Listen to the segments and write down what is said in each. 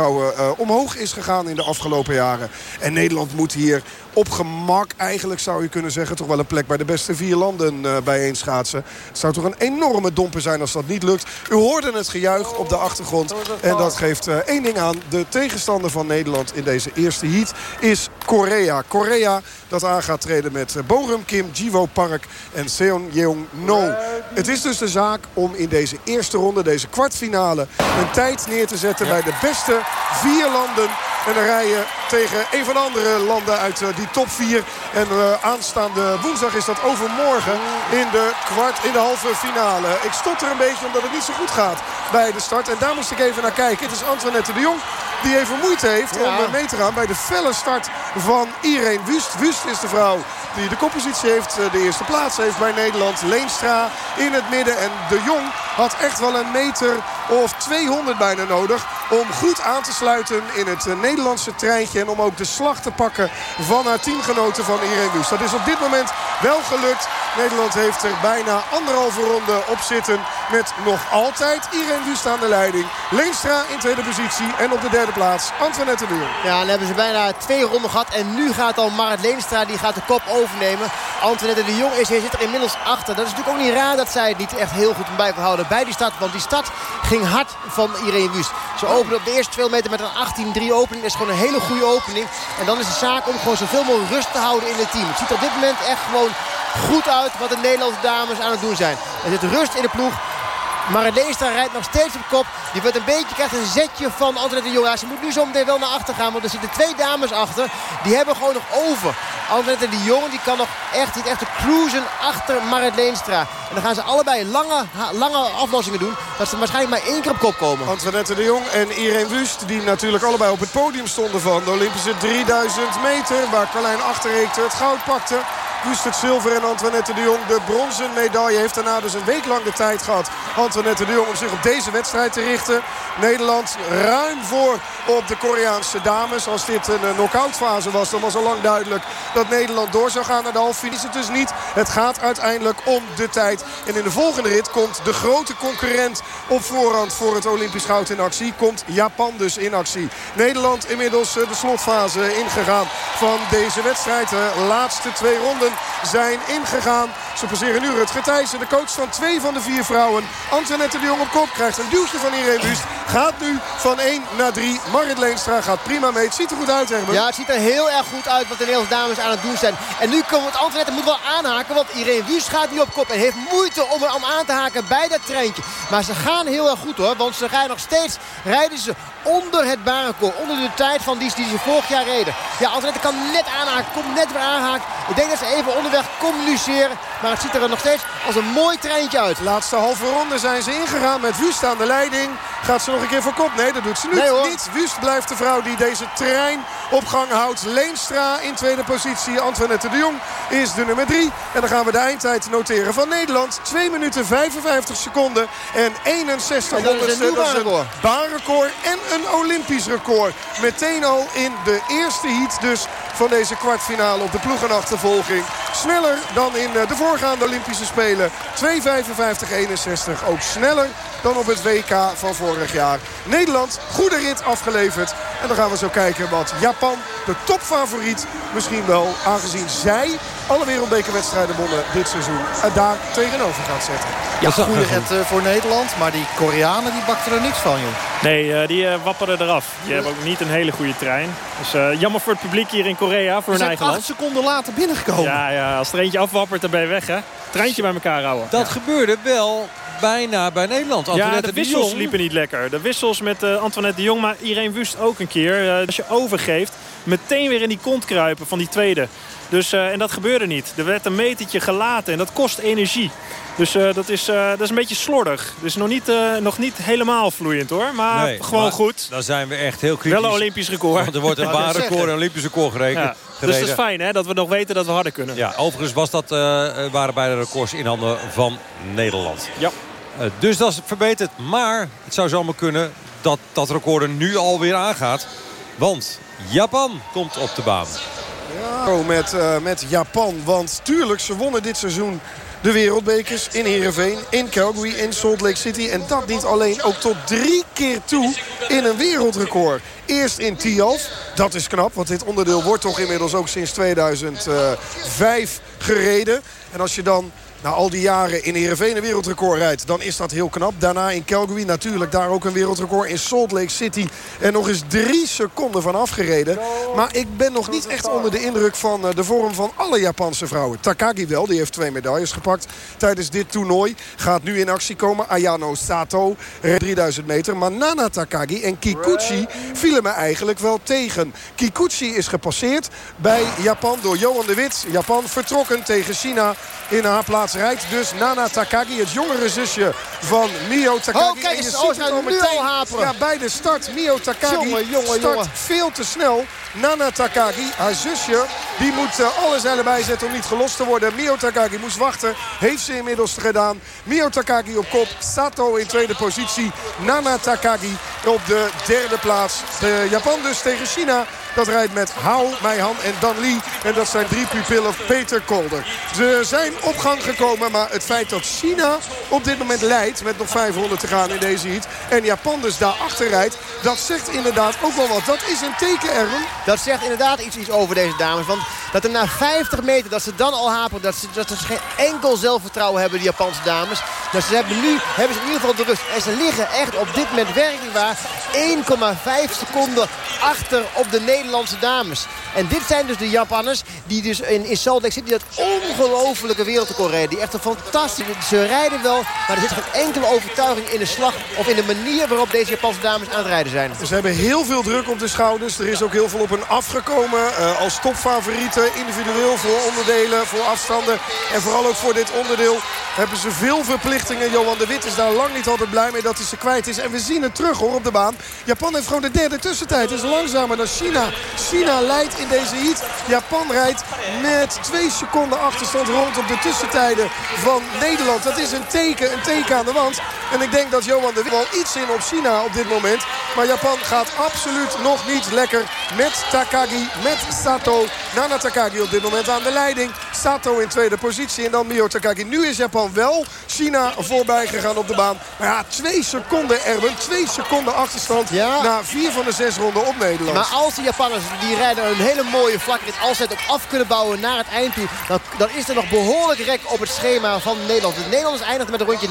vrouwen omhoog is gegaan in de afgelopen jaren. En Nederland moet hier op gemak eigenlijk zou je kunnen zeggen... toch wel een plek bij de beste vier landen uh, bijeen schaatsen. Het zou toch een enorme domper zijn als dat niet lukt. U hoorde het gejuich op de achtergrond. En dat geeft uh, één ding aan. De tegenstander van Nederland in deze eerste heat is Korea. Korea dat aan gaat treden met Borum Kim, Jivo Park en Seon Yeong No. Het is dus de zaak om in deze eerste ronde, deze kwartfinale... een tijd neer te zetten bij de beste vier landen en dan rijden tegen een van de andere landen uit die top 4. En uh, aanstaande woensdag is dat overmorgen in de kwart, in de halve finale. Ik stot er een beetje omdat het niet zo goed gaat bij de start. En daar moest ik even naar kijken. Het is Antoinette de Jong die even moeite heeft om eh, mee te gaan bij de felle start van Irene Wust. Wust is de vrouw die de koppositie heeft, eh, de eerste plaats heeft bij Nederland. Leenstra in het midden en de Jong had echt wel een meter of 200 bijna nodig om goed aan te sluiten in het Nederlandse treintje. En om ook de slag te pakken van haar teamgenoten van Irene Wust. Dat is op dit moment wel gelukt. Nederland heeft er bijna anderhalve ronde op zitten. Met nog altijd Irene Wust aan de leiding. Leenstra in tweede positie. En op de derde plaats Antoinette de Jong. Ja, dan hebben ze bijna twee ronden gehad. En nu gaat al Marit Leenstra, die gaat de kop overnemen. Antoinette de Jong is, zit er inmiddels achter. Dat is natuurlijk ook niet raar dat zij het niet echt heel goed bij kan houden bij die stad. Want die stad ging hard van Irene Wust. Ze opende op de eerste 2 meter met een 18-3 opening. Dat is gewoon een hele goede opening. En dan is de zaak om gewoon zoveel mogelijk rust te houden in het team. Het ziet op dit moment echt gewoon goed uit wat de Nederlandse dames aan het doen zijn. Er zit rust in de ploeg. Maar Leestra rijdt nog steeds op kop. Die wordt een beetje, krijgt een zetje van Antoinette de Jong. ze moet nu zo meteen wel naar achter gaan. Want er zitten twee dames achter. Die hebben gewoon nog over. Antoinette de Jong die kan nog echt, niet echt cruisen achter Marit Leenstra. En dan gaan ze allebei lange, lange aflossingen doen. Dat ze waarschijnlijk maar één keer op kop komen. Antoinette de Jong en Irene Wust. Die natuurlijk allebei op het podium stonden van de Olympische 3000 meter. Waar Carlijn Achterreekte het goud pakte. Wust het zilver en Antoinette de Jong de bronzen medaille. Heeft daarna dus een week lang de tijd gehad. Antoinette de Jong om zich op deze wedstrijd te richten. Nederland ruim voor op de Koreaanse dames. Als dit een eh, knock-out fase was, dan was al lang duidelijk dat Nederland door zou gaan naar de halve Is het dus niet. Het gaat uiteindelijk om de tijd. En in de volgende rit komt de grote concurrent op voorhand voor het Olympisch goud in actie. Komt Japan dus in actie. Nederland inmiddels eh, de slotfase ingegaan van deze wedstrijd. De laatste twee ronden zijn ingegaan. Ze passeren nu Rutger Thijssen, de coach van twee van de vier vrouwen. Antoinette de Jong op kop krijgt een duwtje van Irene Wust. Gaat nu van 1 naar 3. Marit Leenstra gaat prima mee. Het ziet er goed uit, Herman. Ja, het ziet er heel erg goed uit wat de Nederlandse dames aan het doen zijn. En nu komt Antoinette moet wel aanhaken. Want Irene Wust gaat nu op kop. En heeft moeite om, om aan te haken bij dat treintje. Maar ze gaan heel erg goed hoor. Want ze gaan nog steeds, rijden ze onder het baanrecord. Onder de tijd van die, die ze vorig jaar reden. Ja, Antoinette kan net aanhaken. Komt net weer aanhaken. Ik denk dat ze even onderweg communiceren. Maar het ziet er nog steeds als een mooi treintje uit. Laatste halve ronde zijn ze ingegaan met Wust aan de leiding. Gaat ze nog een keer voor kop? Nee, dat doet ze nu nee, niet. Wust blijft de vrouw die deze trein op gang houdt. Leenstra in tweede positie. Antoinette de Jong is de nummer 3. En dan gaan we de eindtijd noteren van Nederland. 2 minuten 55 seconden en 61 en dat een, dat is een baanrecord en een Olympisch record. Meteen al in de eerste heat dus van deze kwartfinale op de ploegenachtervolging. Sneller dan in eh, de voorgaande Olympische Spelen. 2.55-61. Ook sneller dan op het WK van vorig jaar. Nederland, goede rit afgeleverd. En dan gaan we zo kijken wat Japan, de topfavoriet, misschien wel, aangezien zij alle wereldbekerwedstrijden wonnen dit seizoen, daar tegenover gaat zetten. Ja, een goede rit eh, voor Nederland, maar die Koreanen die bakten er niks van, joh. Nee, uh, die uh, wapperen eraf. Die hebben ook niet een hele goede trein. Dus jammer voor het publiek hier in Korea, voor hun eigen land. acht seconden later binnengekomen. Ja, ja, als er eentje afwappert, dan ben je weg, hè. Treintje bij elkaar houden. Dat gebeurde wel bijna bij Nederland. Antoinette ja, de wissels liepen niet lekker. De wissels met uh, Antoinette de Jong, maar Irene Wust ook een keer. Uh, als je overgeeft, meteen weer in die kont kruipen van die tweede. Dus, uh, en dat gebeurde niet. Er werd een metertje gelaten en dat kost energie. Dus uh, dat, is, uh, dat is een beetje slordig. Dus nog niet, nog niet helemaal vloeiend hoor. Maar nee, gewoon maar goed. Dan zijn we echt heel kritisch. Wel een Olympisch record. Want er wordt een baanrecord en een Olympisch record gerekend. Ja. Dus dat is fijn hè, dat we nog weten dat we harder kunnen. Ja, overigens was dat, waren beide records in handen van Nederland. Ja. Eh, dus dat is verbeterd. Maar het zou zomaar kunnen dat dat record er nu alweer aangaat. Want Japan komt op de baan. Ja, met, uh, met Japan. Want tuurlijk, ze wonnen dit seizoen de wereldbekers in Heerenveen, in Calgary, in Salt Lake City. En dat niet alleen, ook tot drie keer toe in een wereldrecord. Eerst in Tialf, dat is knap, want dit onderdeel wordt toch inmiddels ook sinds 2005 gereden. En als je dan na al die jaren in Heerenveen een wereldrecord rijdt... dan is dat heel knap. Daarna in Calgary natuurlijk daar ook een wereldrecord. In Salt Lake City er nog eens drie seconden van afgereden. Maar ik ben nog niet echt onder de indruk van eh, de vorm van alle Japanse vrouwen. Takagi wel, die heeft twee medailles gepakt tijdens dit toernooi. Gaat nu in actie komen. Ayano Sato, 3000 meter. Maar Nana Takagi en Kikuchi vielen me eigenlijk wel tegen. Kikuchi is gepasseerd bij Japan door Johan de Wit. Japan vertrokken tegen China in haar plaats rijdt dus Nana Takagi, het jongere zusje van Mio Takagi. Oh, kijk eens, oh, zijn nu al haperen. Ja, bij de start. Mio Takagi jongen, jongen, start jongen. veel te snel. Nana Takagi, haar zusje, die moet uh, alles erbij zetten om niet gelost te worden. Mio Takagi moest wachten. Heeft ze inmiddels gedaan. Mio Takagi op kop. Sato in tweede positie. Nana Takagi op de derde plaats. De Japan dus tegen China. Dat rijdt met Hou, Meihan en Dan Lee. En dat zijn drie pupillen Peter Kolder. Ze zijn op gang gekomen. Maar het feit dat China op dit moment leidt. Met nog 500 te gaan in deze heat. En Japan dus daarachter rijdt. Dat zegt inderdaad ook wel wat. Dat is een teken, Erwin. Dat zegt inderdaad iets, iets over deze dames. Want dat er na 50 meter, dat ze dan al haperen... dat ze, dat ze geen enkel zelfvertrouwen hebben, die Japanse dames. Dus ze hebben nu hebben ze in ieder geval de rust. En ze liggen echt op dit moment werkelijk waar 1,5 seconden achter op de Nederlandse dames. En dit zijn dus de Japanners die dus in, in Salt Lake City dat ongelofelijke wereldrecord. Die echt een fantastische... Ze rijden wel, maar er zit geen enkele overtuiging in de slag... of in de manier waarop deze Japanse dames aan het rijden zijn. Ze hebben heel veel druk op de schouders. Er is ook heel veel op hen afgekomen. Uh, als topfavorieten, individueel voor onderdelen, voor afstanden. En vooral ook voor dit onderdeel hebben ze veel verplichtingen. Johan de Wit is daar lang niet altijd blij mee dat hij ze kwijt is. En we zien het terug hoor op de baan. Japan heeft gewoon de derde tussentijd. Het is langzamer dan China. China leidt in deze heat. Japan rijdt met twee seconden achterstand rond op de tussentijden van Nederland. Dat is een teken, een teken aan de wand. En ik denk dat Johan de Wit wel iets in op China op dit moment. Maar Japan gaat absoluut nog niet lekker met Takagi, met Sato. Nana Takagi op dit moment aan de leiding. Sato in tweede positie en dan Mio Takagi. Nu is Japan wel China voorbij gegaan op de baan. Maar ja, twee seconden Erwin. Twee seconden achterstand Ja. na vier van de zes ronden op Nederland. Maar als de Japanners die rijden een hele mooie vlakrit als ze het ook af kunnen bouwen naar het eind toe... Dan, dan is er nog behoorlijk rek op het schema van Nederland. De Nederlanders eindigen met een rondje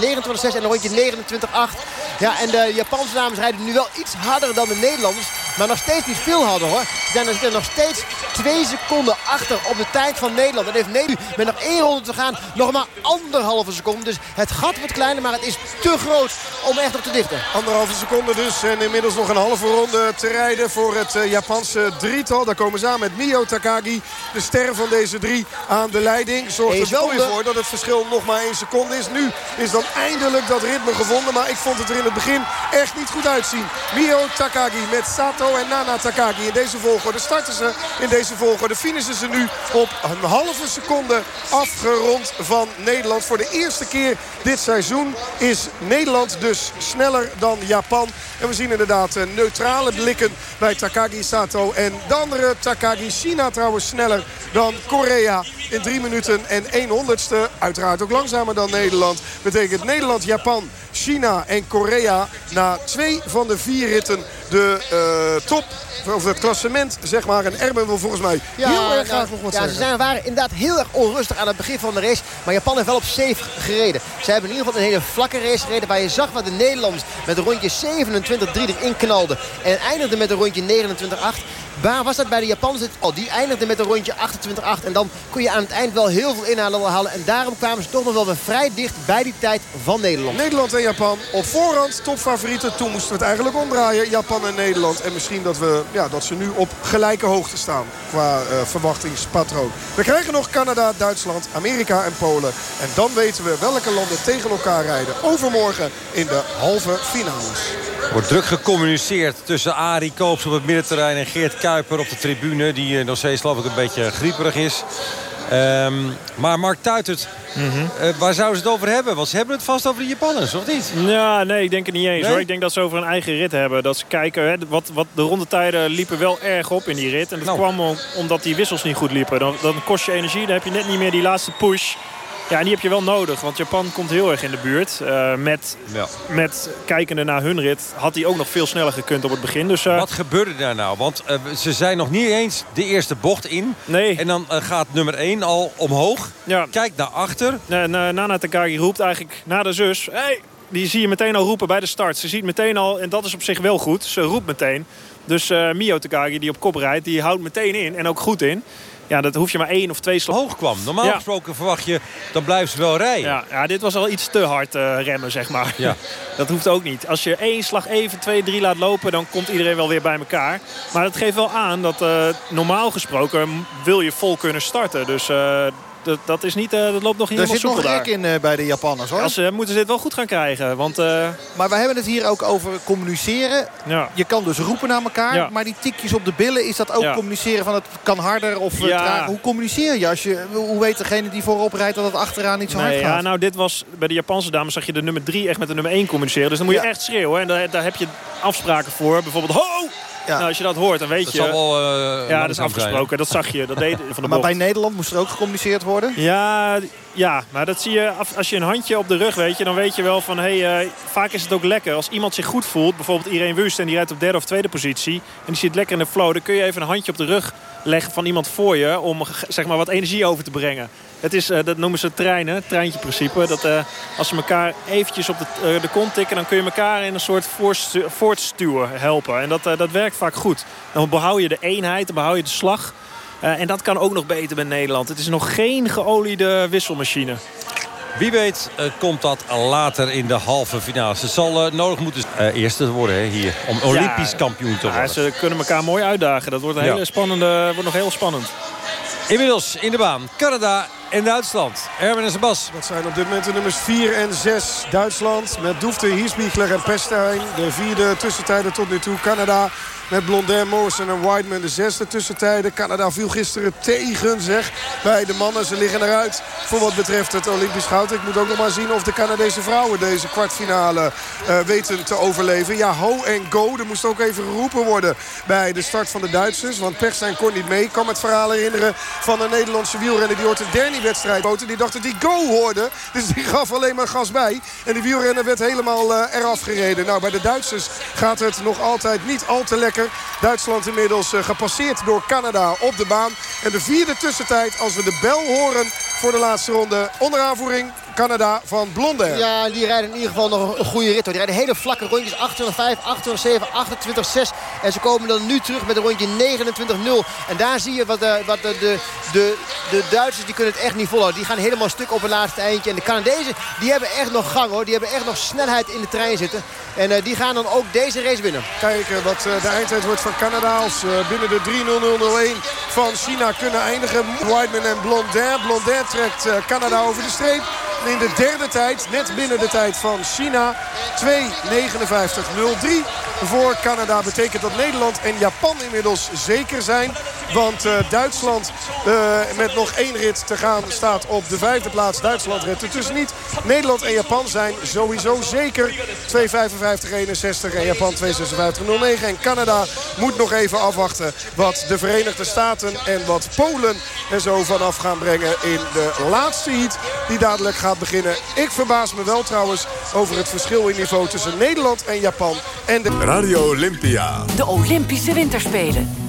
29-6 en een rondje 29-8. Ja, en de Japanse dames rijden nu wel iets harder dan de Nederlanders. Maar nog steeds niet veel harder hoor. Zijn er zitten nog steeds twee seconden achter op de tijd van Nederland. En heeft Nederland met nog één ronde te gaan nog maar anderhalve seconde. Dus het gat wordt kleiner, maar het is te groot om echt op te dichten. Anderhalve seconde dus. En inmiddels nog een halve ronde te rijden voor het eh, Japanse drietal. Daar komen ze aan met Mio Takagi. De ster van deze drie aan de leiding. Zorgt er wel weer voor dat het verschil nog maar één seconde is. Nu is dan eindelijk dat ritme gevonden. Maar ik vond het er in het begin echt niet goed uitzien. Mio Takagi met Sato en Nana Takagi. In deze volgorde starten ze. In deze volgorde finishen ze nu op een halve seconde afgerond van Nederland. Voor de eerste keer dit seizoen is Nederland dus sneller dan Japan. En we zien inderdaad eh, neutrale blikken bij Takagi Sato. En de andere Takagi China trouwens sneller dan Korea. In 3 minuten en 1 honderdste. Uiteraard ook langzamer dan Nederland. Betekent Nederland, Japan, China en Korea. Na twee van de vier ritten de eh, top, of het klassement zeg maar. En Erben wil volgens mij heel erg graag nou, nog wat ja, zeggen. Ze zijn, waren inderdaad heel erg onrustig aan het begin van de race. Maar Japan heeft wel op safe gereden. Ze hebben in ieder geval een hele vlakke race gereden. Waar je zag wat de Nederlanders met een rondje 27-3 erin knalden. En eindigden met een rondje 29-8. Waar was dat bij de Japanners? Oh, die eindigden met een rondje 28-8. En dan kon je aan het eind wel heel veel inhalen halen. En daarom kwamen ze toch nog wel weer vrij dicht bij die tijd van Nederland. Nederland en Japan op voorhand topfavorieten. Toen moesten we het eigenlijk omdraaien. Japan en Nederland. En misschien dat, we, ja, dat ze nu op gelijke hoogte staan qua eh, verwachtingspatroon. We krijgen nog Canada, Duitsland, Amerika en Polen. En dan weten we welke landen tegen elkaar rijden. Overmorgen in de halve finales. Wordt druk gecommuniceerd tussen Arie Koops op het middenterrein... en Geert Kuiper op de tribune, die eh, nog steeds geloof ik een beetje grieperig is. Ehm, maar Mark Tuitert, eh, waar zouden ze het over hebben? Want ze hebben het vast over de Japanners, of niet? Ja, nee, ik denk het niet eens Nee? hoor. Ik denk dat ze over een eigen rit hebben. Dat ze kijken, hè, wat, wat de rondetijden liepen wel erg op in die rit. En dat Nou. kwam om- omdat die wissels niet goed liepen. Dan, dan kost je energie, dan heb je net niet meer die laatste push. Ja, en die heb je wel nodig, want Japan komt heel erg in de buurt. Uh, met, ja. met kijkende naar hun rit had hij ook nog veel sneller gekund op het begin. Dus, uh, Wat gebeurde daar nou? Want uh, ze zijn nog niet eens de eerste bocht in. Nee. En dan gaat nummer 1 al omhoog. Ja. Kijk naar achter. Nana Takagi roept eigenlijk naar de zus... Hey! Die zie je meteen al roepen bij de start. Ze ziet meteen al, en dat is op zich wel goed, ze roept meteen. Dus Mio Takagi die op kop rijdt, die houdt meteen in. En ook goed in. Ja, dat hoef je maar één of twee slag. Hoog kwam. Normaal ja. gesproken verwacht je, dan blijft ze wel rijden. Ja, ja dit was al iets te hard uh, remmen, zeg maar. Ja. dat hoeft ook niet. Als je één slag even, twee, drie laat lopen... dan komt iedereen wel weer bij elkaar. Maar het geeft wel aan dat uh, normaal gesproken wil je vol kunnen starten. Dus... Dat, dat, is niet, uh, dat loopt nog niet helemaal Er zit nog rek in uh, bij de Japanners hoor. Ja, ze moeten ze dit wel goed gaan krijgen. Want, uh... Maar we hebben het hier ook over communiceren. Ja. Je kan dus roepen naar elkaar. Ja. Maar die tikjes op de billen, is dat ook communiceren van het kan harder of trager? Hoe communiceer je? Als je? Hoe weet degene die voorop rijdt dat het achteraan niet zo hard Nee, gaat? ja, nou, dit was bij de Japanse dames zag je de nummer 3 echt met de nummer 1 communiceren. Dus dan moet je echt schreeuwen. En daar, daar heb je afspraken voor. Bijvoorbeeld ho! Ja. Nou, als je dat hoort, dan weet Dat je... zal wel eh, ja, dat is zijn. afgesproken. Dat zag je. Dat deed van de maar bij Nederland moest er ook gecommuniceerd worden. Ja, ja, maar dat zie je als je een handje op de rug weet je, dan weet je wel van hey, eh, vaak is het ook lekker als iemand zich goed voelt. Bijvoorbeeld Irene Wust en die rijdt op derde of tweede positie en die zit lekker in de flow. Dan kun je even een handje op de rug leggen van iemand voor je om zeg maar wat energie over te brengen. Het is, eh, dat noemen ze treinen, treintje principe. Dat eh, als ze elkaar eventjes op de, eh, de kont tikken, dan kun je elkaar in een soort voortstu- voortstuwen helpen. En dat, eh, dat werkt vaak goed. Dan behoud je de eenheid, dan behoud je de slag. Eh, en dat kan ook nog beter bij Nederland. Het is nog geen geoliede wisselmachine. Wie weet eh, komt dat later in de halve finale. Ze zal eh, nodig moeten eh, eerste worden hè, hier. Om Olympisch Ja, kampioen te Ja, worden. ze kunnen elkaar mooi uitdagen. Dat wordt, een Ja. hele spannende, wordt nog heel spannend. Inmiddels in de baan. Canada en Duitsland. Erwin en Sebas. Dat zijn op dit moment de nummers 4 en 6. Duitsland met Doefte, Hiesbiegler en Pestijn. De vierde tussentijden tot nu toe. Canada met Blondin, Morrison en Whiteman de zesde tussentijden. Canada viel gisteren tegen zeg. Bij de mannen, ze liggen eruit voor wat betreft het Olympisch goud. Ik moet ook nog maar zien of de Canadese vrouwen deze kwartfinale eh, weten te overleven. Ja, ho en go. Er moest ook even geroepen worden bij de start van de Duitsers. Want Pestijn kon niet mee. Ik kan me het verhaal herinneren van een Nederlandse wielrenner die ooit een Derny-wedstrijd boten. Die dacht dat hij go hoorde. Dus die gaf alleen maar gas bij. En die wielrenner werd helemaal eh, eraf gereden. Nou, bij de Duitsers gaat het nog altijd niet al te lekker. Duitsland inmiddels eh, gepasseerd door Canada op de baan. En de vierde tussentijd als we de bel horen voor de laatste ronde. Onder aanvoering Canada van Blondin. Ja, die rijden in ieder geval nog een goede rit. Hoor. Die rijden hele vlakke rondjes. 28, 28, 7, 28, 6. En ze komen dan nu terug met een rondje 29-0. En daar zie je wat, de, wat de, de, de, de Duitsers die kunnen het echt niet volhouden. Die gaan helemaal stuk op het laatste eindje. En de Canadezen die hebben echt nog gang hoor. Die hebben echt nog snelheid in de trein zitten. En uh, die gaan dan ook deze race winnen. Kijken wat uh, de eindtijd wordt van Canada. Als uh, binnen de 3-0-0-1 van China kunnen eindigen. Whiteman en Blondin. Blondin trekt Canada over de streep. In de derde tijd, net binnen de tijd van China, 2.59.03 voor Canada. Betekent dat Nederland en Japan inmiddels zeker zijn. Want uh, Duitsland uh, met nog één rit te gaan staat op de vijfde plaats. Duitsland redt er dus niet. Nederland en Japan zijn sowieso zeker 2.55.61 en Japan 2.56.09. En Canada moet nog even afwachten wat de Verenigde Staten en wat Polen en zo vanaf gaan brengen in de laatste heat die dadelijk gaat beginnen. Ik verbaas me wel trouwens over het verschil in niveau tussen Nederland en Japan. En de... Radio Olympia. De Olympische Winterspelen.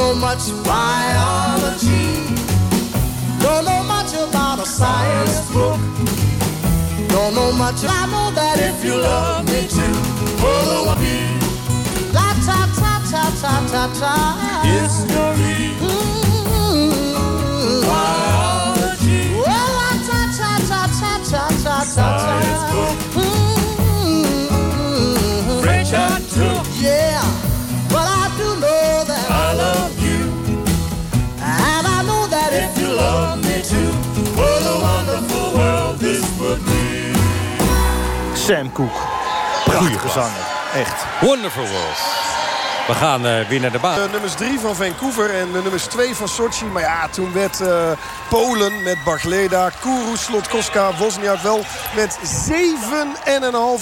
know much. Don't know much much biology. Don't know much about a science book. Don't know much. I know that if you love me too, follow me. La ta ta ta ta ta ta. History. Biology. Well, la ta ta ta ta ta ta ta. Science book. French I took. Yeah, too, what a wonderful world this would be. Sam Cooke. Prachtige zanger. Echt. Wonderful World. We gaan eh, weer naar de baan. De nummers 3 van Vancouver en de nummers 2 van Sochi. Maar ja, toen werd eh, Polen met Bargleda, Kourou, Slotkoska, Wozniak wel met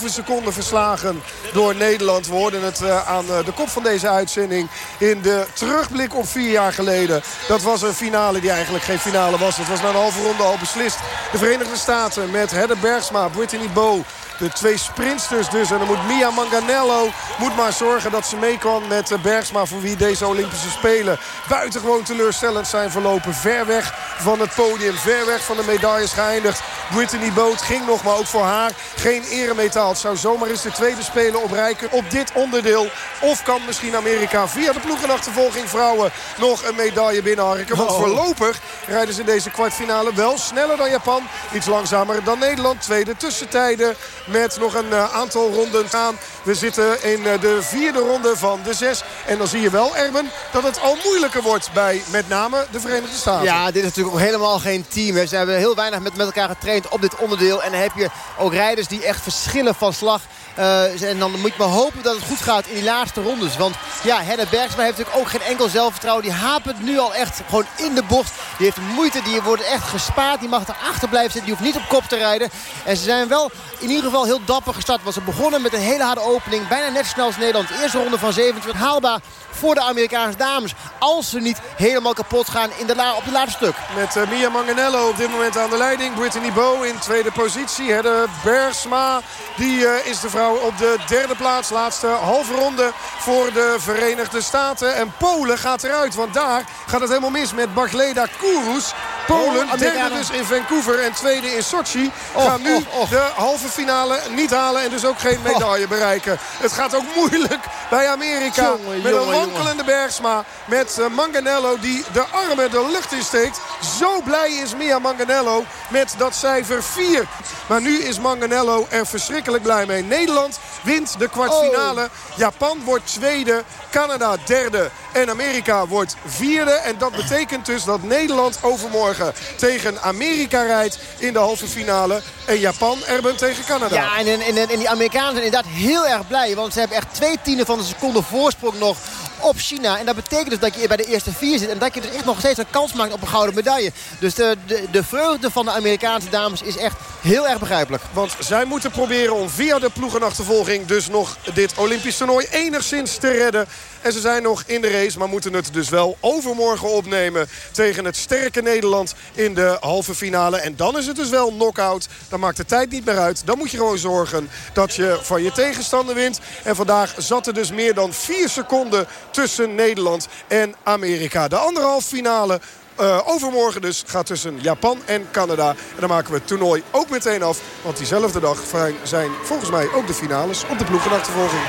7,5 seconden verslagen door Nederland. We hoorden het eh, aan eh, de kop van deze uitzending in de terugblik op vier jaar geleden. Dat was een finale die eigenlijk geen finale was. Het was na een halve ronde al beslist. De Verenigde Staten met Hedde Bergsma, Brittany Bow. De twee sprintsters dus. En dan moet Mia Manganello moet maar zorgen dat ze mee kan met eh, Bergsma... voor wie deze Olympische Spelen buitengewoon teleurstellend zijn verlopen. Ver weg van het podium, ver weg van de medailles geëindigd. Brittany Boot ging nog, maar ook voor haar geen eremetaal. Het zou zomaar eens de tweede Spelen oprijken op dit onderdeel. Of kan misschien Amerika via de ploegenachtervolging vrouwen nog een medaille binnenharken. Want voorlopig rijden ze in deze kwartfinale wel sneller dan Japan. Iets langzamer dan Nederland. Tweede tussentijden met nog een eh, aantal ronden gaan. We zitten in eh, de vierde ronde van de zes. En dan zie je wel, Erben, dat het al moeilijker wordt bij met name de Verenigde Staten. Ja, dit is natuurlijk ook helemaal geen team. Ze hebben heel weinig met, met elkaar getraind op dit onderdeel. En dan heb je ook rijders die echt verschillen van slag. Uh, en dan moet je maar hopen dat het goed gaat in die laatste rondes. Want ja, Hedda Bergsma heeft natuurlijk ook geen enkel zelfvertrouwen. Die hapert nu al echt gewoon in de bocht. Die heeft moeite, die wordt echt gespaard. Die mag erachter blijven zitten, die hoeft niet op kop te rijden. En ze zijn wel in ieder geval heel dapper gestart. Want ze begonnen met een hele harde opening. Bijna net zo snel als Nederland. De eerste ronde van 27 haalbaar voor de Amerikaanse dames. Als ze niet helemaal kapot gaan in de la op de laatste stuk. Met uh, Mia Manganello op dit moment aan de leiding. Brittany Bow in tweede positie. Hedde Bergsma, die uh, is de vrouw op de derde plaats. Laatste halve ronde voor de Verenigde Staten. En Polen gaat eruit, want daar gaat het helemaal mis met Bargleda Kourous. Polen, Oh, derde dus in Vancouver en tweede in Sochi. Gaan nu de halve finale niet halen en dus ook geen medaille bereiken. Het gaat ook moeilijk bij Amerika. Jongen, met jongen, een wankelende Bergsma. Met eh, Manganello die de armen de lucht insteekt. Zo blij is Mia Manganello met dat cijfer 4. Maar nu is Manganello er verschrikkelijk blij mee. Nederland wint de kwartfinale. Japan wordt tweede. Canada derde. En Amerika wordt vierde. En dat betekent dus dat Nederland overmorgen tegen Amerika rijdt in de halve finale. En Japan Erben tegen Canada. Ja, en, en, en, en die Amerikanen zijn inderdaad heel erg blij. Want ze hebben echt twee tienden van een seconde voorsprong nog op China. En dat betekent dus dat je bij de eerste vier zit. En dat je dus echt nog steeds een kans maakt op een gouden medaille. Dus de, de, de vreugde van de Amerikaanse dames is echt heel erg begrijpelijk. Want zij moeten proberen om via de ploegenachtervolging dus nog dit Olympisch toernooi enigszins te redden. En ze zijn nog in de race, maar moeten het dus wel overmorgen opnemen tegen het sterke Nederland in de halve finale. En dan is het dus wel knock-out. Dan maakt de tijd niet meer uit. Dan moet je gewoon zorgen dat je van je tegenstander wint. En vandaag zat er dus meer dan vier seconden tussen Nederland en Amerika. De anderhalf finale uh, overmorgen dus gaat tussen Japan en Canada. En dan maken we het toernooi ook meteen af. Want diezelfde dag zijn volgens mij ook de finales op de ploegenachtervolging.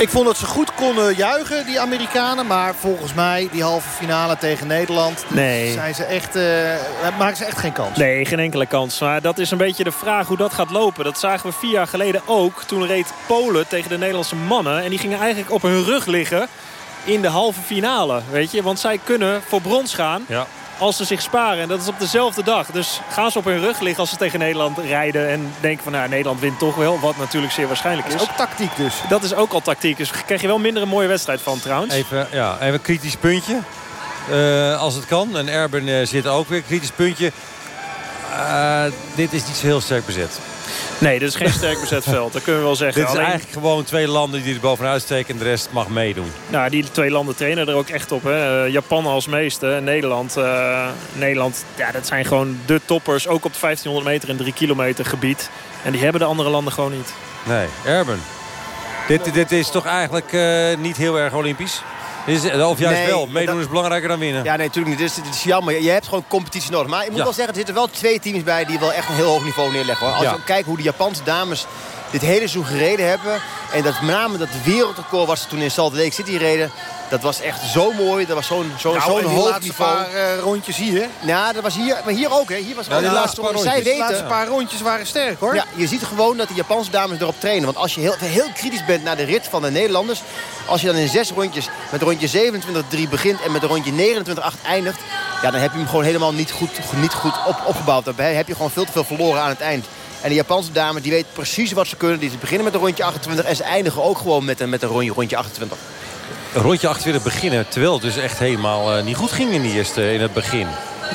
Ik vond dat ze goed konden juichen, die Amerikanen. Maar volgens mij, die halve finale tegen Nederland... Nee. Zijn ze echt, uh, maken ze echt geen kans. Nee, geen enkele kans. Maar dat is een beetje de vraag hoe dat gaat lopen. Dat zagen we vier jaar geleden ook. Toen reed Polen tegen de Nederlandse mannen. En die gingen eigenlijk op hun rug liggen in de halve finale. Weet je? Want zij kunnen voor brons gaan. Ja als ze zich sparen. En dat is op dezelfde dag. Dus gaan ze op hun rug liggen als ze tegen Nederland rijden. En denken van nou, Nederland wint toch wel. Wat natuurlijk zeer waarschijnlijk is. Dat is ook tactiek dus. Dat is ook al tactiek. Dus krijg je wel minder een mooie wedstrijd van trouwens. Even, ja, even een kritisch puntje. Uh, als het kan. En Erben uh, zit ook weer. Kritisch puntje. Uh, dit is niet zo heel sterk bezet. Nee, dit is geen sterk bezet veld. Dat kunnen we wel zeggen. Dit is Alleen... eigenlijk gewoon twee landen die er bovenuit steken. En de rest mag meedoen. Nou, die twee landen trainen er ook echt op. Hè. Uh, Japan als meeste. Nederland, uh, Nederland ja, dat zijn gewoon de toppers. Ook op de 1500 meter en 3 kilometer gebied. En die hebben de andere landen gewoon niet. Nee, Erben. Dit, dit is toch eigenlijk uh, niet heel erg olympisch? Is, of juist Nee, wel, meedoen dat- is belangrijker dan winnen. Ja, nee, natuurlijk niet. Het is, het is jammer. Je hebt gewoon competitie nodig. Maar ik moet Ja. wel zeggen, er zitten wel twee teams bij die wel echt een heel hoog niveau neerleggen. Hoor. Als Ja. we kijken hoe de Japanse dames dit hele seizoen gereden hebben. En dat met name dat wereldrecord was toen in Salt Lake City reden. Dat was echt zo mooi. Dat was zo'n zo'n Nou, zo'n hoog niveau. paar eh, rondjes hier. Ja, dat was hier, maar hier ook. Hè. Hier was Ja, die de laatste paar. Zij rondjes. De laatste weten... paar rondjes waren sterk hoor. Ja, je ziet gewoon dat de Japanse dames erop trainen. Want als je heel, heel kritisch bent naar de rit van de Nederlanders... als je dan in zes rondjes met rondje 27-3 begint... en met rondje 29-8 eindigt... ja, dan heb je hem gewoon helemaal niet goed, niet goed op, opgebouwd. Dan heb je gewoon veel te veel verloren aan het eind. En de Japanse dames die weten precies wat ze kunnen. Die ze beginnen met een rondje 28 en ze eindigen ook gewoon met een, met een rondje, rondje 28. Een rondje 28 beginnen, terwijl het dus echt helemaal eh, niet goed ging in, die eerste, in het begin.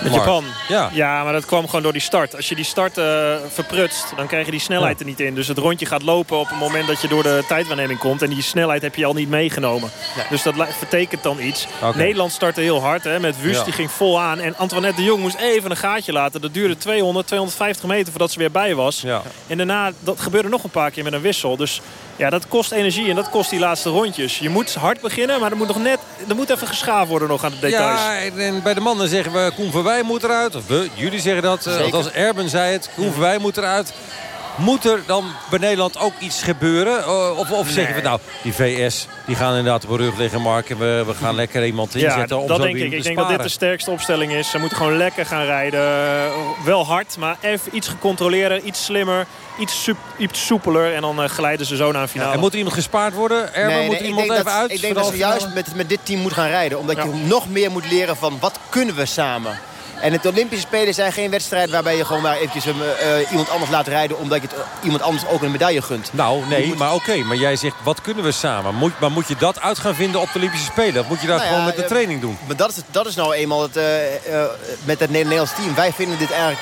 Met. Japan. Ja. ja, maar dat kwam gewoon door die start. Als je die start eh, verprutst, dan krijg je die snelheid er niet in. Dus het rondje gaat lopen op het moment dat je door de tijdwaarneming komt. En die snelheid heb je al niet meegenomen. Dus dat vertekent dan iets. Nederland startte heel hard hè, met Wust. Ja. Die ging vol aan. En Antoinette de Jong moest even een gaatje laten. Dat duurde 200, 250 meter voordat ze weer bij was. Ja. En daarna, dat gebeurde nog een paar keer met een wissel. Dus ja, dat kost energie en dat kost die laatste rondjes. Je moet hard beginnen, maar er moet nog net er moet even geschaafd worden nog aan de details. Ja, en, bij de mannen zeggen we Koen Verwij moet eruit. Of we, jullie zeggen dat. eh, Zeker. Althans, Erben zei het. Koen Verwij moet eruit. Moet er dan bij Nederland ook iets gebeuren? Eh, Of, of zeggen we nou, die VS die gaan inderdaad op hun rug liggen, Mark. En we, we gaan lekker iemand Ja, inzetten om dat zo denk ik. te Ik denk dat dit de sterkste opstelling is. Ze moeten gewoon lekker gaan rijden. Wel hard, maar even iets gecontroleerder, iets slimmer, iets, soep- iets soepeler. En dan eh, glijden ze zo naar een finale. En moet er iemand gespaard worden? Nee, moet nee, er ik iemand denk even dat, uit? Ik denk dat de ze juist met, met dit team moet gaan rijden. Omdat Ja. je nog meer moet leren van wat kunnen we samen. En het Olympische Spelen zijn geen wedstrijd waarbij je gewoon maar eventjes um, eh, iemand anders laat rijden. Omdat je het, eh, iemand anders ook een medaille gunt. Nou, nee, moet- maar oké. maar jij zegt, wat kunnen we samen? Moet, maar moet je dat uit gaan vinden op de Olympische Spelen? Of moet je dat Nou ja, gewoon met de eh, training doen? Maar dat is, het- dat is nou eenmaal het, met het Nederlands team. Wij vinden dit eigenlijk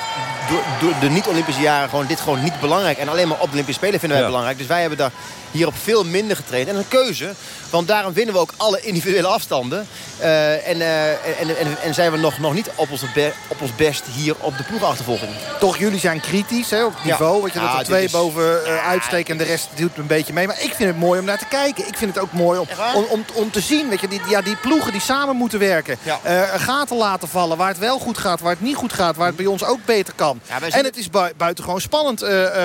door, door de niet-Olympische jaren gewoon, dit gewoon niet belangrijk. En alleen maar op de Olympische Spelen vinden wij Ja. belangrijk. Dus wij hebben daar hierop veel minder getraind. En een keuze, want daarom winnen we ook alle individuele afstanden. Eh, en, eh, en, en, en zijn we nog, nog niet op ons, be- op ons best hier op de ploegachtervolging. Toch, jullie zijn kritisch hè, op het Ja. niveau. Want je Ja, dat er twee is- boven eh, uitsteken en de rest doet een beetje mee. Maar ik vind het mooi om naar te kijken. Ik vind het ook mooi om, om, om, om te zien weet je, die, ja, die ploegen die samen moeten werken. Ja. Gaten laten vallen waar het wel goed gaat, waar het niet goed gaat. Waar het bij ons ook beter kan. Ja, en het is bui- buitengewoon spannend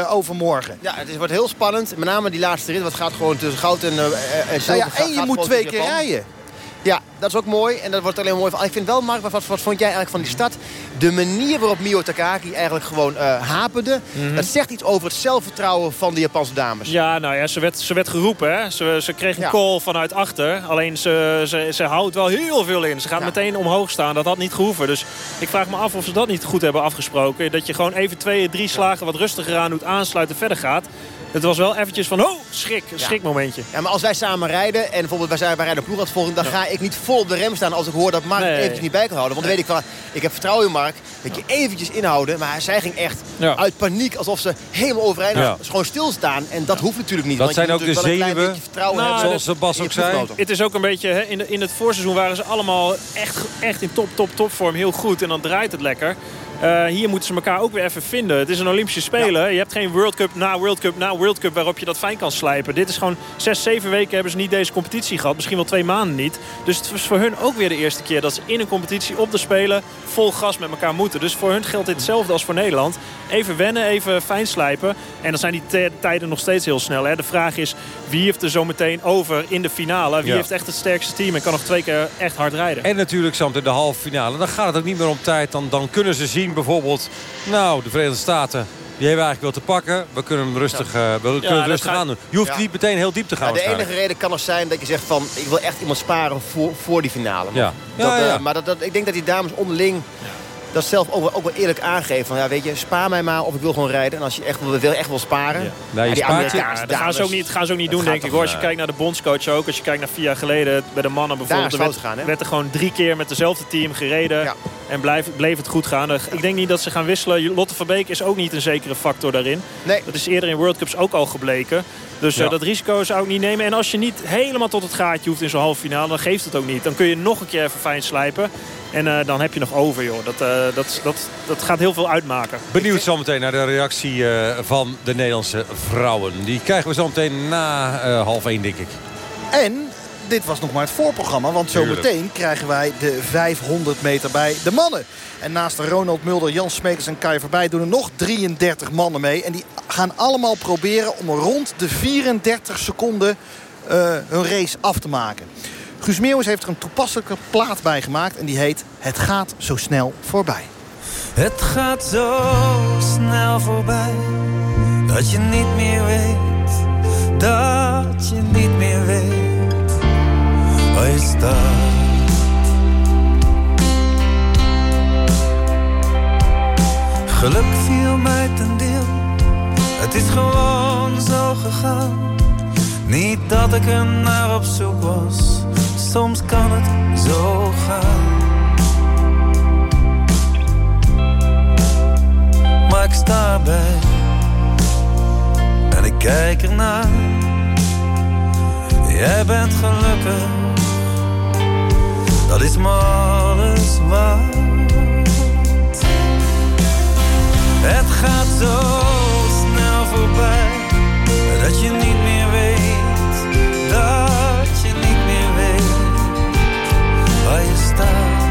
overmorgen. Ja, het is, wordt heel spannend. Met name die laatste rit. Wat gaat gewoon tussen goud en, eh, en Nou ja, en je moet twee keer rijden. Ja, dat is ook mooi. En dat wordt alleen maar mooi van. Ik vind wel, Mark, wat, wat, vond jij eigenlijk van die stad? De manier waarop Mio Takaki eigenlijk gewoon eh, haperde. Mhm. Dat zegt iets over het zelfvertrouwen van de Japanse dames. Ja, nou ja, ze werd, ze werd geroepen. Hè. Ze, ze kreeg een Ja. call vanuit achter. Alleen ze, ze, ze houdt wel heel veel in. Ze gaat Ja. meteen omhoog staan. Dat had niet gehoeven. Dus ik vraag me af of ze dat niet goed hebben afgesproken. Dat je gewoon even twee, drie slagen wat rustiger aan doet. Aansluiten, verder gaat. Het was wel eventjes van, oh, schrik. Een Ja. schrikmomentje. Ja, maar als wij samen rijden en bijvoorbeeld wij, zijn, wij rijden ploegachtervolging... dan ga ik niet vol op de rem staan als ik hoor dat Mark Nee. het eventjes niet bij kan houden. Want dan weet ik van, ik heb vertrouwen in Mark. Dat je eventjes inhouden. Maar zij ging echt Ja. uit paniek alsof ze helemaal overeind Ja. was. Gewoon stilstaan. En dat hoeft natuurlijk niet. Dat want je zijn ook de natuurlijk wel een klein zenuwen. beetje vertrouwen Nou, hebben. Zoals Bas ook zei. Het is ook een beetje, hè, in, de, in het voorseizoen waren ze allemaal echt, echt in top, top, topvorm. Heel goed en dan draait het lekker. Eh, hier moeten ze elkaar ook weer even vinden. Het is een Olympische Spelen. Je hebt geen World Cup na World Cup na World Cup waarop je dat fijn kan slijpen. Dit is gewoon zes, zeven weken hebben ze niet deze competitie gehad. Misschien wel twee maanden niet. Dus het was voor hun ook weer de eerste keer dat ze in een competitie op de Spelen vol gas met elkaar moeten. Dus voor hun geldt dit hetzelfde als voor Nederland. Even wennen, even fijn slijpen. En dan zijn die tijden nog steeds heel snel. Hè. De vraag is, wie heeft er zo meteen over in de finale? Wie Ja. heeft echt het sterkste team en kan nog twee keer echt hard rijden? En natuurlijk zometeen de halve finale. Dan gaat het ook niet meer om tijd. Dan, dan kunnen ze zien bijvoorbeeld... Nou, de Verenigde Staten... Die hebben we eigenlijk wel te pakken. We kunnen hem rustig, eh, we kunnen rustig gaat- aan doen. Je hoeft Ja. niet meteen heel diep te gaan Ja, de enige reden kan nog zijn dat je zegt van... ik wil echt iemand sparen voor, voor die finale. Ja. Dat, Ja, eh, ja. maar dat, dat, ik denk dat die dames onderling dat zelf ook wel, ook wel eerlijk aangeven. Van, ja, weet je, spaar mij maar of ik wil gewoon rijden. En als je echt wil, wil, echt wil sparen... Ja. Nee, je die spaart je- Amerikaanse Ja, dat gaan ze ook niet, gaan ze ook niet doen, denk ik. Hoor. Als je eh, kijkt naar de bondscoach ook. Als je kijkt naar vier jaar geleden bij de mannen bijvoorbeeld. Daar is er werd, hè? werd er gewoon drie keer met dezelfde team gereden. En blijf, bleef het goed gaan. Ik denk niet dat ze gaan wisselen. Lotte Verbeek is ook niet een zekere factor daarin. Nee. Dat is eerder in World Cups ook al gebleken. Dus eh, dat risico zou ik niet nemen. En als je niet helemaal tot het gaatje hoeft in zo'n halve finale... dan geeft het ook niet. Dan kun je nog een keer even fijn slijpen. En eh, dan heb je nog over, joh. Dat, eh, dat, dat, dat gaat heel veel uitmaken. Benieuwd zometeen naar de reactie eh, van de Nederlandse vrouwen. Die krijgen we zometeen na eh, half één, denk ik. En dit was nog maar het voorprogramma. Want zometeen krijgen wij de 500 meter bij de mannen. En naast Ronald Mulder, Jan Smekers en Kai voorbij doen er nog 33 mannen mee. En die gaan allemaal proberen om rond de 34 seconden uh, hun race af te maken. Guus Meeuwis heeft er een toepasselijke plaat bij gemaakt. En die heet Het gaat zo snel voorbij. Het gaat zo snel voorbij. Dat je niet meer weet. Dat je niet meer weet. Staat. Geluk viel mij ten deel. Het is gewoon zo gegaan. Niet dat ik er naar op zoek was. Soms kan het zo gaan. Maar ik sta bij. En ik kijk ernaar. Jij bent gelukkig. Dat is alles waard. Het gaat zo snel voorbij dat je niet meer weet, dat je niet meer weet waar je staat.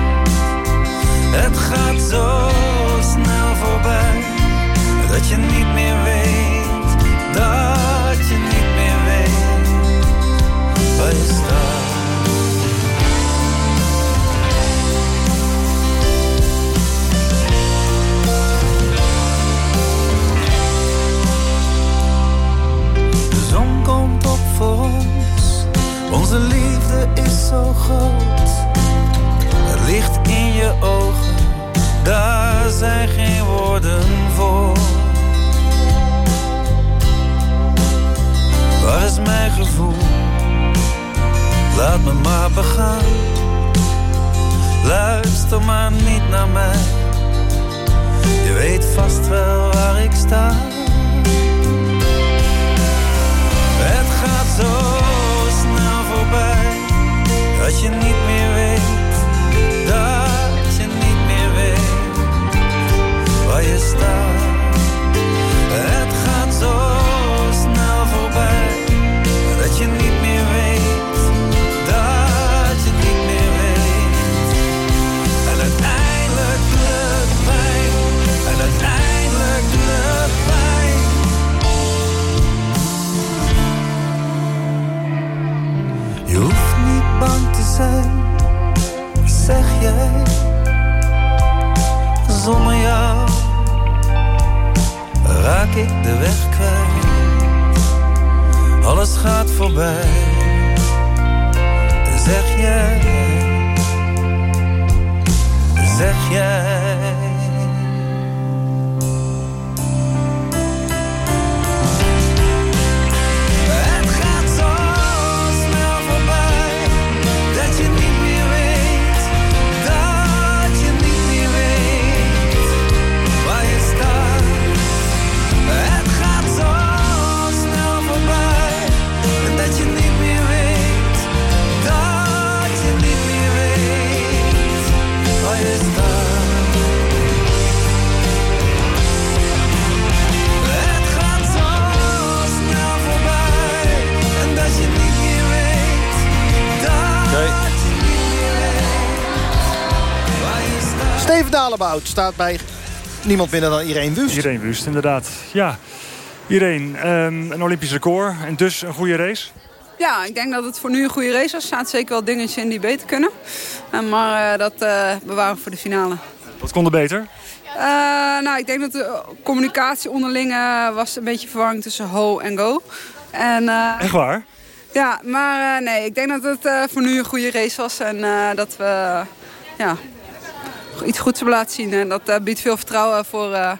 Het gaat zo snel voorbij dat je niet meer weet, dat je niet meer weet waar je staat. Onze liefde is zo groot. Het licht in je ogen, daar zijn geen woorden voor. Waar is mijn gevoel? Laat me maar begaan. Luister maar niet naar mij. Je weet vast wel waar ik sta. Het gaat zo dat je niet meer weet, dat je niet meer weet waar je staat. Zeg jij. Zonder jou raak ik de weg kwijt. Alles gaat voorbij, zeg jij. Zeg jij. Steven Dalebout staat bij niemand minder dan Irene Wust. Irene Wust, inderdaad. Ja, Irene, um, een Olympisch record en dus een goede race? Ja, ik denk dat het voor nu een goede race was. Er zaten zeker wel dingetjes in die beter kunnen. Uh, maar uh, dat uh, bewaren we voor de finale. Wat kon er beter? nou, ik denk dat de communicatie onderling was een beetje verwarring tussen ho en go. En, Echt waar? Ja, maar nee, ik denk dat het voor nu een goede race was. En dat we ja, iets goeds hebben laten zien. En dat biedt veel vertrouwen voor,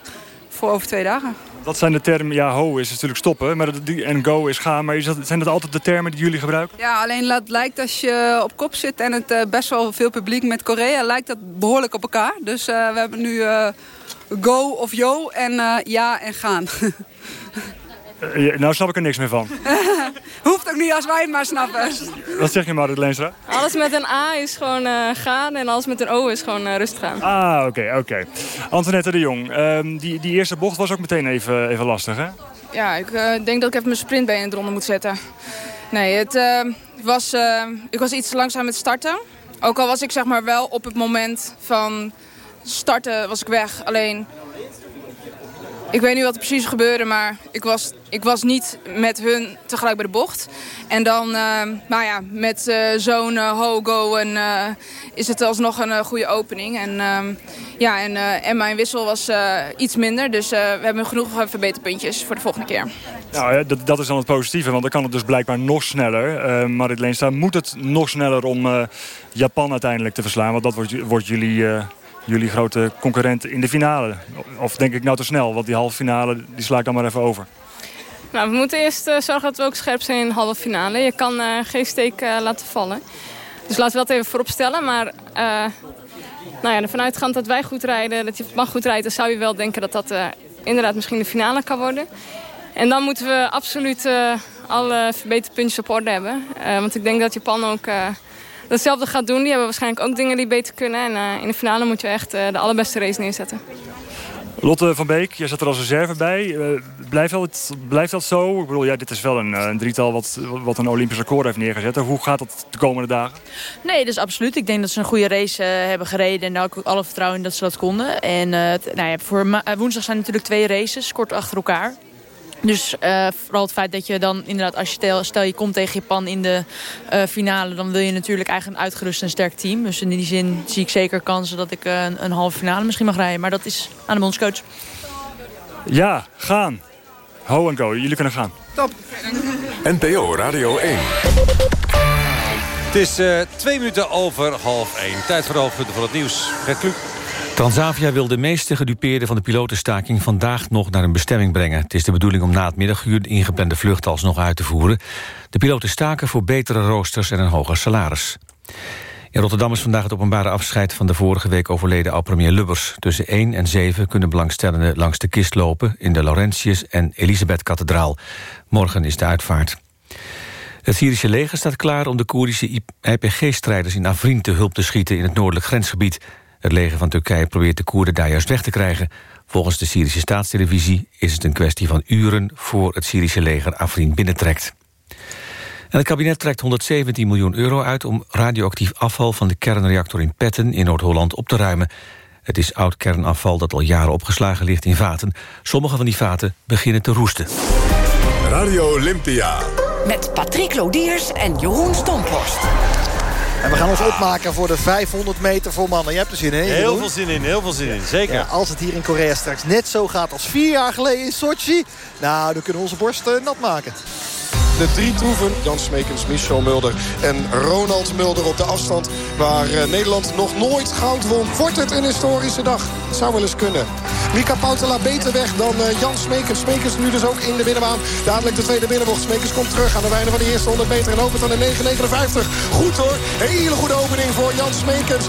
voor over twee dagen. Dat zijn de termen, ja, ho is natuurlijk stoppen maar dat, en go is gaan. Maar zijn dat altijd de termen die jullie gebruiken? Ja, alleen het lijkt als je op kop zit en het uh, best wel veel publiek met Korea... lijkt dat behoorlijk op elkaar. Dus uh, we hebben nu uh, go of yo en ja en gaan. Uh, nou snap ik er niks meer van. Hoeft ook niet als wij het maar snappen. Wat zeg je Marit Leenstra? Alles met een A is gewoon uh, gaan en alles met een O is gewoon uh, rustig gaan. Ah, oké, okay, oké. Okay. Antoinette de Jong, um, die, die eerste bocht was ook meteen even, even lastig, hè? Ja, ik denk dat ik even mijn sprintbeen in het ronde moet zetten. Nee, het uh, was, uh, ik was iets langzaam met starten. Ook al was ik zeg maar wel op het moment van starten was ik weg. Alleen ik weet niet wat er precies gebeurde, maar ik was, ik was niet met hun tegelijk bij de bocht. En dan, uh, nou ja, met uh, zo'n uh, Hogo en, is het alsnog een goede opening. En, ehm, ja, en, en mijn wissel was iets minder, dus we hebben genoeg verbeterpuntjes voor de volgende keer. Nou, dat, dat is dan het positieve, want dan kan het dus blijkbaar nog sneller. Uh, Marit Leenstra, moet het nog sneller om Japan uiteindelijk te verslaan? Want dat wordt, wordt jullie jullie grote concurrent in de finale. Of denk ik nou te snel, want die halve finale die sla ik dan maar even over. Nou, we moeten eerst uh, zorgen dat we ook scherp zijn in de halve finale. Je kan uh, geen steek uh, laten vallen. Dus laten we dat even voorop stellen. Maar nou ja, ervan uitgaand dat wij goed rijden, dat je mag goed rijden... dan zou je wel denken dat dat inderdaad misschien de finale kan worden. En dan moeten we absoluut alle verbeterpuntjes op orde hebben. want ik denk dat Japan ook hetzelfde gaat doen. Die hebben waarschijnlijk ook dingen die beter kunnen. En uh, in de finale moet je echt uh, de allerbeste race neerzetten. Lotte van Beek, jij zat er als reserve bij. Uh, blijft, dat, blijft dat zo? Ik bedoel, ja, dit is wel een, een drietal wat, wat een Olympisch record heeft neergezet. Hoe gaat dat de komende dagen? Nee, dus absoluut. Ik denk dat ze een goede race hebben gereden. En ook alle vertrouwen in dat ze dat konden. En nou ja, voor woensdag zijn natuurlijk twee races, kort achter elkaar. Dus uh, vooral het feit dat je dan inderdaad, als je stel, stel je komt tegen Japan in de uh, finale... dan wil je natuurlijk eigenlijk een uitgerust en sterk team. Dus in die zin zie ik zeker kansen dat ik uh, een, een halve finale misschien mag rijden. Maar dat is aan de bondscoach. Ja, gaan. Ho en go, jullie kunnen gaan. Top. NPO Radio 1. Het is twee minuten over half één. Tijd voor de hoofdpunten van het nieuws. Gert Kluk. Transavia wil de meeste gedupeerden van de pilotenstaking vandaag nog naar een bestemming brengen. Het is de bedoeling om na het middaguur de ingeplande vlucht alsnog uit te voeren. De piloten staken voor betere roosters en een hoger salaris. In Rotterdam is vandaag het openbare afscheid van de vorige week overleden oud-premier Lubbers. Tussen 1 en 7 kunnen belangstellenden langs de kist lopen... in de Laurentius- en Elisabeth-kathedraal. Morgen is de uitvaart. Het Syrische leger staat klaar om de Koerdische IPG-strijders in Afrin te hulp te schieten in het noordelijk grensgebied. Het leger van Turkije probeert de Koerden daar juist weg te krijgen. Volgens de Syrische staatstelevisie is het een kwestie van uren... voor het Syrische leger Afrin binnentrekt. En het kabinet trekt 117 miljoen euro uit... om radioactief afval van de kernreactor in Petten in Noord-Holland op te ruimen. Het is oud kernafval dat al jaren opgeslagen ligt in vaten. Sommige van die vaten beginnen te roesten. Radio Olympia. Met Patrick Lodiers en Jeroen Stomphorst. En we gaan ons opmaken voor de 500 meter voor mannen. Je hebt er zin in, Heel veel zin in, heel veel zin in. Zeker. Ja, als het hier in Korea straks net zo gaat als vier jaar geleden in Sochi... nou, dan kunnen we onze borst uh, nat maken. De drie troeven, Jan Smekens, Michel Mulder en Ronald Mulder op de afstand... waar uh, Nederland nog nooit goud won. Wordt het een historische dag? Het zou wel eens kunnen. Mika Pautela beter weg dan uh, Jan Smekens. Smekens nu dus ook in de binnenbaan. Dadelijk de tweede binnenbocht. Smekens komt terug aan de wijne van de eerste 100 meter... en opent aan de 9,59. Goed hoor. Hele goede opening voor Jan Smekens.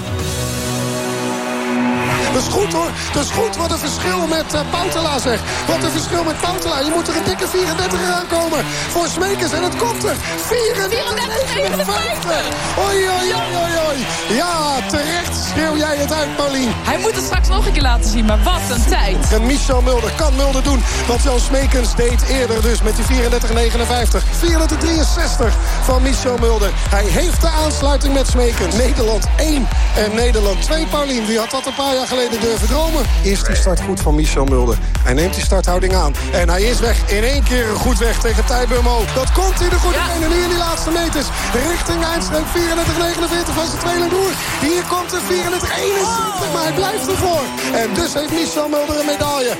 Dat is goed hoor. Dat is goed. Wat een verschil met uh, Poutela zeg. Wat een verschil met Poutela. Je moet er een dikke 34 aankomen voor Smekers. En het komt er. 34, 59. Oei, oei, oei, oei. Ja, terecht schreeuw jij het uit, Paulien. Hij moet het straks nog een keer laten zien. Maar wat een tijd. En Michel Mulder kan Mulder doen. Wat Jan Smekens deed eerder dus met die 34, 59. 34, 63 van Michel Mulder. Hij heeft de aansluiting met Smekens. Nederland 1 en Nederland 2, Paulien. Wie had dat een paar jaar geleden geleden durven dromen. Eerst die start goed van Michel Mulder. Hij neemt die starthouding aan. En hij is weg. In één keer goed weg tegen Tijburmo. Dat komt in de goede ja. En nu in die laatste meters. Richting eindstreep 34-49 van zijn tweede broer. Hier komt de 34-71. Maar hij blijft ervoor. En dus heeft Michel Mulder een medaille.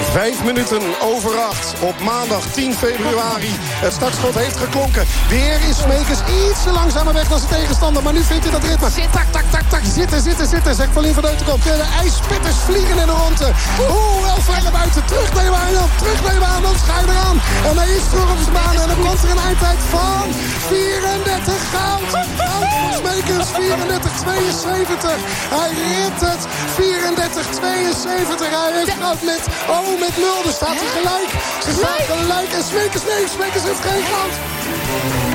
Vijf minuten over acht op maandag 10 februari. Het startschot heeft geklonken. Weer is Smekers iets langzamer weg dan zijn tegenstander. Maar nu vindt hij dat ritme. Tak, tak, tak, tak. Zitten, zitten, zitten. Zegt Paulien van Deutenkom. De ijspitters vliegen in de ronde. Oeh, wel ver naar buiten. Terug je baan. Terug baan. Dan je eraan. En hij is terug op zijn baan. En dan komt er een eindtijd van 34 goud. Goud voor Smekers. 34-72. Hij redt het. 34-72. Hij heeft goud met... Oh, met Mulder staat hij gelijk. Ze staan gelijk. En Smekers, nee, Smekers heeft geen goud.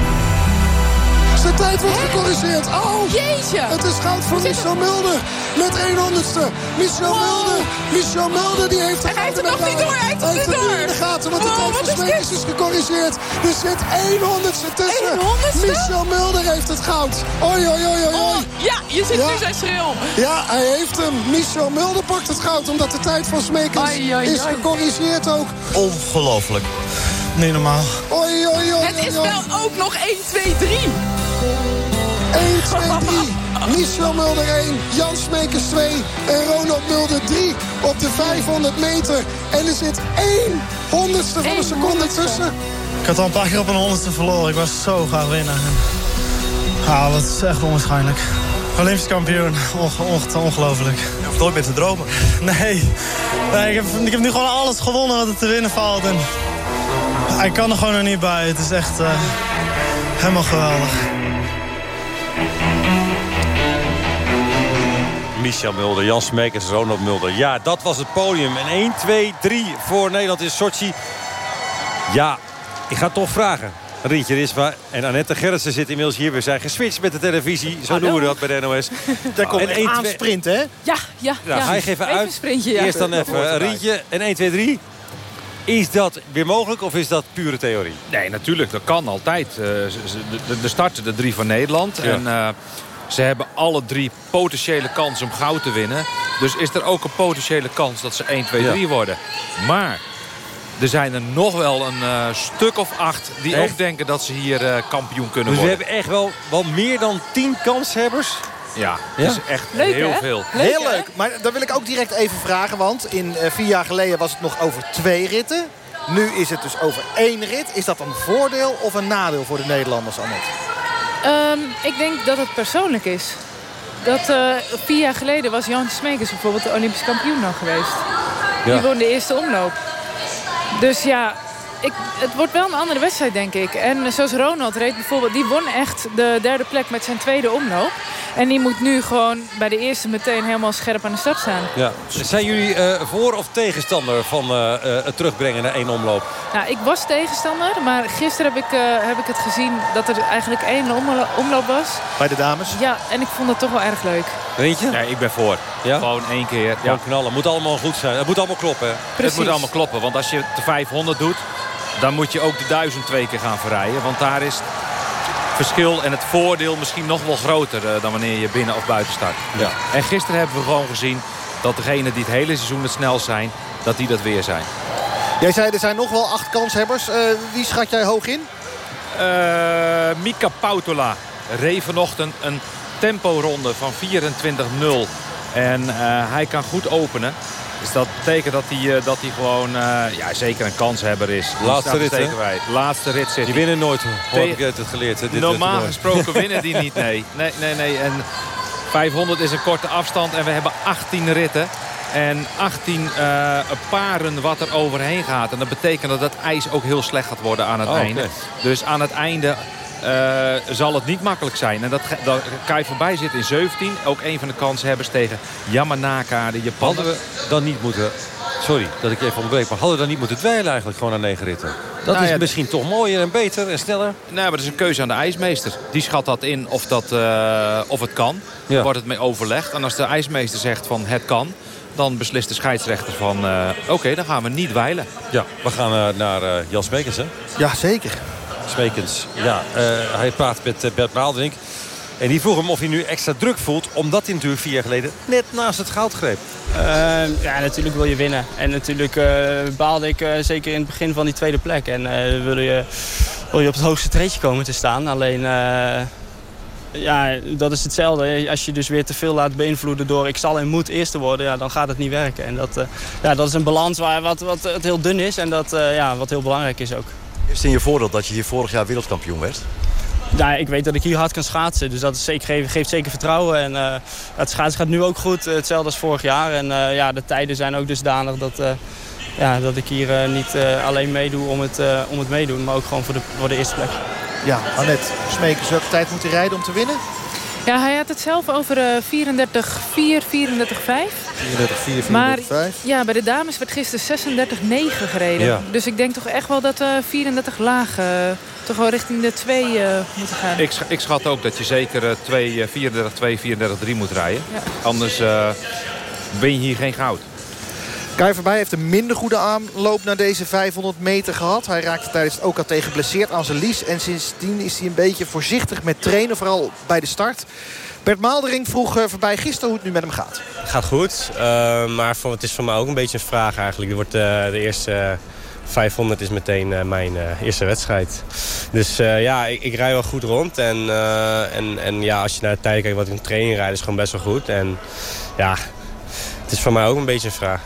Zijn tijd wordt gecorrigeerd. Oh, Jeetje. Het is goud voor Michel Mulder. Met 100ste. Michel Mulder. Michel Mulder die heeft de En hij heeft het nog niet door, hij heeft het het door. in de gaten, want de Wow, tijd van is gecorrigeerd. Er zit 100ste tussen. 100ste? Michel Mulder heeft het goud. Oei. Oh, ja, je ziet Ja. nu zijn schreeuw. Ja, hij heeft hem. Michel Mulder pakt het goud omdat de tijd van Ai, ai, is ai. gecorrigeerd ook. Ongelooflijk. Niet normaal. Oei, oei, oei, Het is wel ook nog 1, 2, 3. 1, 2, 3. Michel Mulder 1, Jan Smekers 2 en Ronald Mulder 3 op de 500 meter. En er zit 1 honderdste van een seconde tussen. Ik had al een paar keer op een honderdste verloren. Ik was zo graag winnen. En... Ah, dat is echt onwaarschijnlijk. Olympisch kampioen. Onge onge- ongelooflijk. Je hoeft nooit meer te dromen. Nee. nee ik, heb, ik heb nu gewoon alles gewonnen wat er te winnen valt. En... Ik kan er gewoon nog niet bij. Het is echt eh, helemaal geweldig. Michel Mulder, Jan Smekers, Ronald Mulder. Ja, dat was het podium. En 1, 2, 3 voor Nederland in Sochi. Ja, ik ga het toch vragen. Rietje Risma en Annette Gerritsen zitten inmiddels hier. We zijn geswitcht met de televisie. Zo doen we dat bij de NOS. Daar komt En een één, aan twee- sprint, hè? Ja, ja, Ja, ja. ga je even Even uit. sprintje, ja. Eerst dan even Rietje. En 1, 2, 3. Is dat weer mogelijk of is dat pure theorie? Nee, natuurlijk. Dat kan altijd. Eh, de- de starten de drie van Nederland. Ja. En eh, ze hebben alle drie potentiële kans om goud te winnen. Dus is er ook een potentiële kans dat ze 1, 2, Ja. 3 worden. Maar er zijn er nog wel een eh, stuk of acht... die Echt? ook denken dat ze hier eh, kampioen kunnen Dus we worden. hebben echt wel, wel meer dan 10 kanshebbers. Ja, Ja? dat is echt Leuk, heel hè? veel. Leuk, Heel hè? leuk. Maar dan wil ik ook direct even vragen. Want in eh, vier jaar geleden was het nog over twee ritten. Nu is het dus over één rit. Is dat een voordeel of een nadeel voor de Nederlanders, Annette? Ehm, ik denk dat het persoonlijk is. Dat, eh, vier jaar geleden was Jan Smekers bijvoorbeeld de Olympisch kampioen dan geweest. Ja. Die won de eerste omloop. Dus ja, ik, het wordt wel een andere wedstrijd denk ik. En zoals Ronald reed bijvoorbeeld, die won echt de derde plek met zijn tweede omloop. En die moet nu gewoon bij de eerste meteen helemaal scherp aan de start staan. Ja. Zijn jullie eh, voor of tegenstander van eh, eh, het terugbrengen naar één omloop? Nou, ik was tegenstander, maar gisteren heb ik, eh, heb ik het gezien dat er eigenlijk één omlo- omloop was. Bij de dames? Ja, en ik vond het toch wel erg leuk. Weet je? Nee, ik ben voor. Ja? Gewoon één keer. Gewoon knallen. Moet allemaal goed zijn. Het moet allemaal kloppen. Hè? Het moet allemaal kloppen. Want als je de 500 doet, dan moet je ook de 1000 twee keer gaan verrijden. Want daar is verschil en het voordeel misschien nog wel groter eh, dan wanneer je binnen of buiten start. Ja. En gisteren hebben we gewoon gezien dat degenen die het hele seizoen het snelst zijn, dat die dat weer zijn. Jij zei er zijn nog wel acht kanshebbers. Eh, wie schat jij hoog in? Eh, Mika Pautola reed vanochtend een temporonde van 24-0. En hij kan goed openen. Dus dat betekent dat hij, eh, dat hij gewoon eh, ja, zeker een kanshebber is. Laatste rit, bij. Laatste rit zit Die winnen nooit. Hoor ik het geleerd. hè, Dit Normaal gesproken winnen die niet, nee. Nee, nee, nee. En 500 is een korte afstand en we hebben 18 ritten. En 18 eh, paren wat er overheen gaat. En dat betekent dat het ijs ook heel slecht gaat worden aan het Oh, einde. Dus aan het einde eh, zal het niet makkelijk zijn. En dat, dat Kai voorbij zit in 17. Ook een van de kanshebbers tegen Yamanaka, de Japaner. Hadden we dan niet moeten... Sorry dat ik je even onderbreek. Maar hadden we dan niet moeten dweilen eigenlijk gewoon aan negen ritten? Dat Nou is ja, misschien toch mooier en beter en sneller. Nee, maar dat is een keuze aan de ijsmeester. Die schat dat in of, dat, eh, of het kan. Ja. Wordt het mee overlegd. En als de ijsmeester zegt van het kan... dan beslist de scheidsrechter van... eh, oké, dan gaan we niet wijlen. Ja, we gaan naar eh, Jan Smekens, hè? Ja, zeker. Smekens, ja. eh, hij praat met uh, Bert Maaldrink. En die vroeg hem of hij nu extra druk voelt... omdat hij natuurlijk vier jaar geleden net naast het goud greep. Ehm, ja, natuurlijk wil je winnen. En natuurlijk eh, baalde ik eh, zeker in het begin van die tweede plek. En eh, wil, je, wil je op het hoogste treedje komen te staan. Alleen, eh, ja, dat is hetzelfde. Als je dus weer te veel laat beïnvloeden door ik zal en moet eerste worden, ja, dan gaat het niet werken. En dat, eh, ja, dat is een balans waar, wat, wat het heel dun is en dat, eh, ja, wat heel belangrijk is ook. Is het in je voordeel dat je hier vorig jaar wereldkampioen werd? Ja, ik weet dat ik hier hard kan schaatsen. Dus dat is zeker, geeft, geeft zeker vertrouwen. En eh, het schaatsen gaat nu ook goed. eh, hetzelfde als vorig jaar. En eh, ja, de tijden zijn ook dusdanig dat, eh, ja, dat ik hier niet eh, alleen meedoe om het, eh, om het meedoen. Maar ook gewoon voor de, voor de eerste plek. Ja, Annette Smekers, welke tijd moet hij rijden om te winnen? Ja, hij had het zelf over eh 34, 4, 34, 5. 34, 4, Maar 34, 5. ja, bij de dames werd gisteren 36, 9 gereden. Ja. Dus ik denk toch echt wel dat eh 34 laag eh, toch wel richting de 2 eh, moeten gaan. Ik, sch- ik schat ook dat je zeker eh, 2, eh, 34, 2, 34, 3 moet rijden. Ja. Anders eh win je hier geen goud. Kai voorbij heeft een minder goede aanloop naar deze 500 meter gehad. Hij raakte tijdens het OKT geblesseerd aan zijn lies. En sindsdien is hij een beetje voorzichtig met trainen. Vooral bij de start. Bert Maaldering vroeg eh, voorbij gisteren hoe het nu met hem gaat. Gaat goed, eh, maar voor, het is voor mij ook een beetje een vraag eigenlijk. Er wordt, eh, de eerste eh, 500 is meteen mijn eerste wedstrijd. Dus ja, ik, ik rij wel goed rond. En, en, en ja, als je naar de tijd kijkt wat ik in training rijd, is gewoon best wel goed. En ja, het is voor mij ook een beetje een vraag.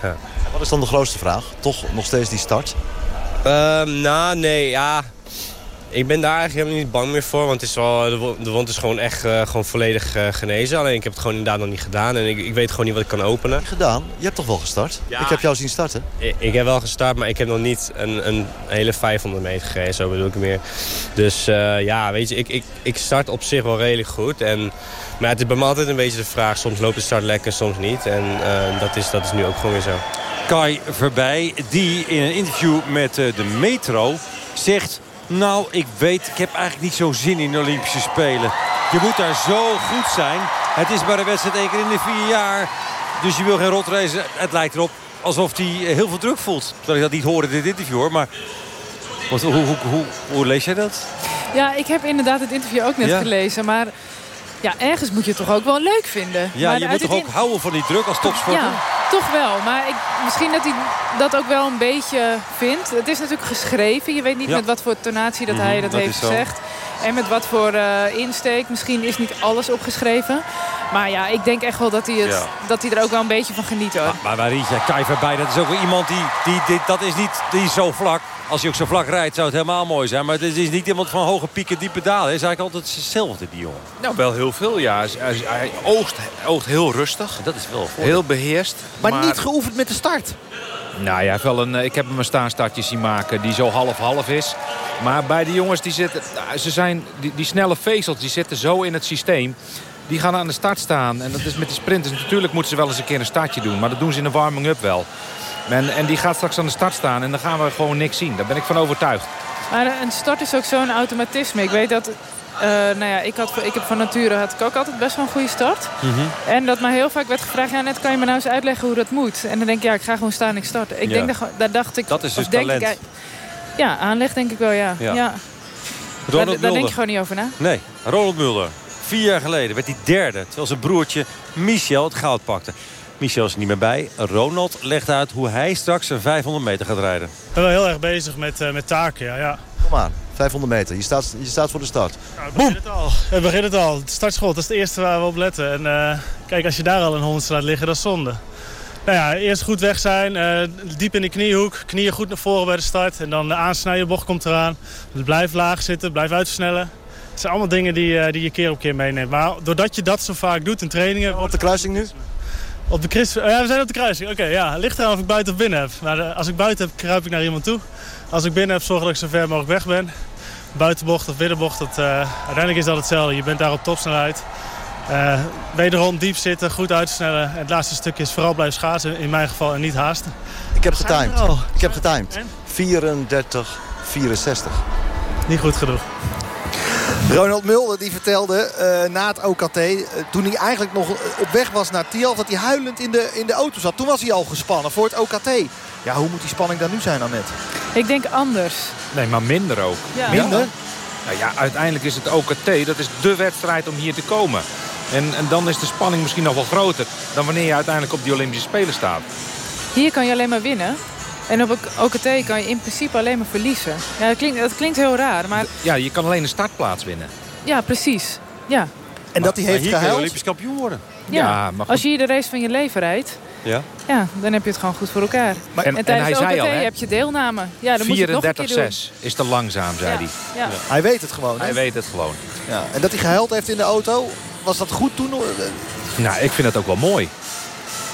Wat is dan de grootste vraag? Toch nog steeds die start? Ehm, nou, nee, ja. Ik ben daar eigenlijk helemaal niet bang meer voor. Want het is wel, de, wo- de wond is gewoon echt eh, gewoon volledig eh, genezen. Alleen ik heb het gewoon inderdaad nog niet gedaan. En ik, ik weet gewoon niet wat ik kan openen. Gedaan? Je hebt toch wel gestart? Ja. Ik heb jou zien starten. Ik, ik heb wel gestart, maar ik heb nog niet een, een hele 500 meter gereden. Zo bedoel ik meer. Dus eh, ja, weet je, ik, ik, ik start op zich wel redelijk goed. En, maar het is bij me altijd een beetje de vraag. Soms loopt de start lekker, soms niet. En dat, is, dat is nu ook gewoon weer zo. Kai Verbij, die in een interview met eh, de Metro zegt... Nou, ik weet, ik heb eigenlijk niet zo zin in de Olympische Spelen. Je moet daar zo goed zijn. Het is maar een wedstrijd één keer in de vier jaar. Dus je wil geen rotracen. Het lijkt erop alsof hij eh, heel veel druk voelt. Terwijl ik dat niet hoorde in dit interview hoor. Maar wat, hoe, hoe, hoe, hoe lees jij dat? Ja, ik heb inderdaad het interview ook net Ja. gelezen. Maar ja, ergens moet je het toch ook wel leuk vinden. Ja, maar je moet toch ook houden van die druk als topsporter? Ja, toch wel. Maar ik, misschien dat hij dat ook wel een beetje vindt. Het is natuurlijk geschreven. Je weet niet Ja. met wat voor tonatie dat Mhm, hij dat, dat heeft zo. En met wat voor eh, insteek. Misschien is niet alles opgeschreven. Maar ja, ik denk echt wel dat hij, het, Ja. dat hij er ook wel een beetje van geniet hoor. Maar waar riet jij Kai Verbij? Dat is ook wel iemand die, die, die... Dat is niet die is zo vlak. Als hij ook zo vlak rijdt zou het helemaal mooi zijn. Maar het is niet iemand van hoge pieken, diepe dalen. Het is eigenlijk altijd hetzelfde, die jongen. Nou, wel heel veel, ja. Hij, hij- hij oogt, oogt heel rustig. Dat is wel Heel beheerst. Maar, niet geoefend met de start. Nou ja, wel een, eh, ik heb hem een staanstartje zien maken die zo half-half is. Maar bij de jongens, die, zitten, nou, ze zijn, die, die snelle vezels die zitten zo in het systeem. Die gaan aan de start staan. En dat is met de sprinters. Natuurlijk moeten ze wel eens een keer een startje doen. Maar dat doen ze in de warming-up wel. En, en die gaat straks aan de start staan. En dan gaan we gewoon niks zien. Daar ben ik van overtuigd. Maar een start is ook zo'n automatisme. Ik weet dat... eh, nou ja, ik, had, ik heb van nature had ik ook altijd best wel een goede start. En dat me heel vaak werd gevraagd... Ja, net kan je me nou eens uitleggen hoe dat moet. En dan denk ik, ja, ik ga gewoon staan en ik start. Ik Ja. denk dat, daar dacht ik... Dat is dus denk talent. Ik, ja, aanleg denk ik wel, ja. Ja. ja. Daar, denk je gewoon niet over na. Nee, Ronald Mulder. Vier jaar geleden werd hij derde. Terwijl zijn broertje Michel het goud pakte. Michel is er niet meer bij. Ronald legt uit hoe hij straks een 500 meter gaat rijden. Ik ben wel heel erg bezig met, eh, met taken, ja. ja. Kom aan, 500 meter. Je staat, je staat voor de start. We beginnen het al. We beginnen het al. Het startschot, dat is het eerste waar we op letten. En eh, kijk, als je daar al een honderdste laat liggen, dat is zonde. Nou ja, eerst goed weg zijn, eh, diep in de kniehoek, knieën goed naar voren bij de start. En dan de aansnijden, bocht komt eraan. Dus blijf laag zitten, blijf uitversnellen. Het zijn allemaal dingen die, eh, die je keer op keer meeneemt. Maar doordat je dat zo vaak doet in trainingen... Op de kruising nu? Op de oh ja, we zijn op de kruising. Oké, ja. Ligt eraan of ik buiten of binnen heb. Maar als ik buiten heb, kruip ik naar iemand toe. Als ik binnen heb, zorg dat ik zo ver mogelijk weg ben. Buitenbocht of binnenbocht, dat, eh, uiteindelijk is dat hetzelfde. Je bent daar op topsnelheid. Eh wederom diep zitten, goed uitsnellen. En het laatste stukje is vooral blijven schaatsen, in mijn geval, en niet haasten. Ik heb getimed. Ik heb getimed. 34, 64. Niet goed genoeg. Ronald Mulder die vertelde eh, na het OKT, eh, toen hij eigenlijk nog op weg was naar Tialf, dat hij huilend in de, in de auto zat. Toen was hij al gespannen voor het OKT. Ja, hoe moet die spanning dan nu zijn, Annette? Ik denk anders. Nee, maar minder ook. Ja. Minder? Nou ja, uiteindelijk is het OKT, dat is de wedstrijd om hier te komen. En, en dan is de spanning misschien nog wel groter dan wanneer je uiteindelijk op die Olympische Spelen staat. Hier kan je alleen maar winnen. En op OKT kan je in principe alleen maar verliezen. Ja, dat, klinkt, dat klinkt heel raar, maar Ja, je kan alleen een startplaats winnen. ja, precies. Ja. En dat hij heeft hier kun je gehuild? Olympisch kampioen worden. Ja, Ja, maar goed. als je hier de race van je leven rijdt, Ja. ja, dan heb je het gewoon goed voor elkaar. Maar- en, en- tijdens en de hij OKT zei al, hè? heb je deelname. Ja, dan moet je het nog een keer doen. 34-6 is te langzaam, zei hij. Ja. Hij weet het gewoon. hè? Hij weet het gewoon. Ja. En dat hij gehuild heeft in de auto, was dat goed toen? Nou, ik vind het ook wel mooi.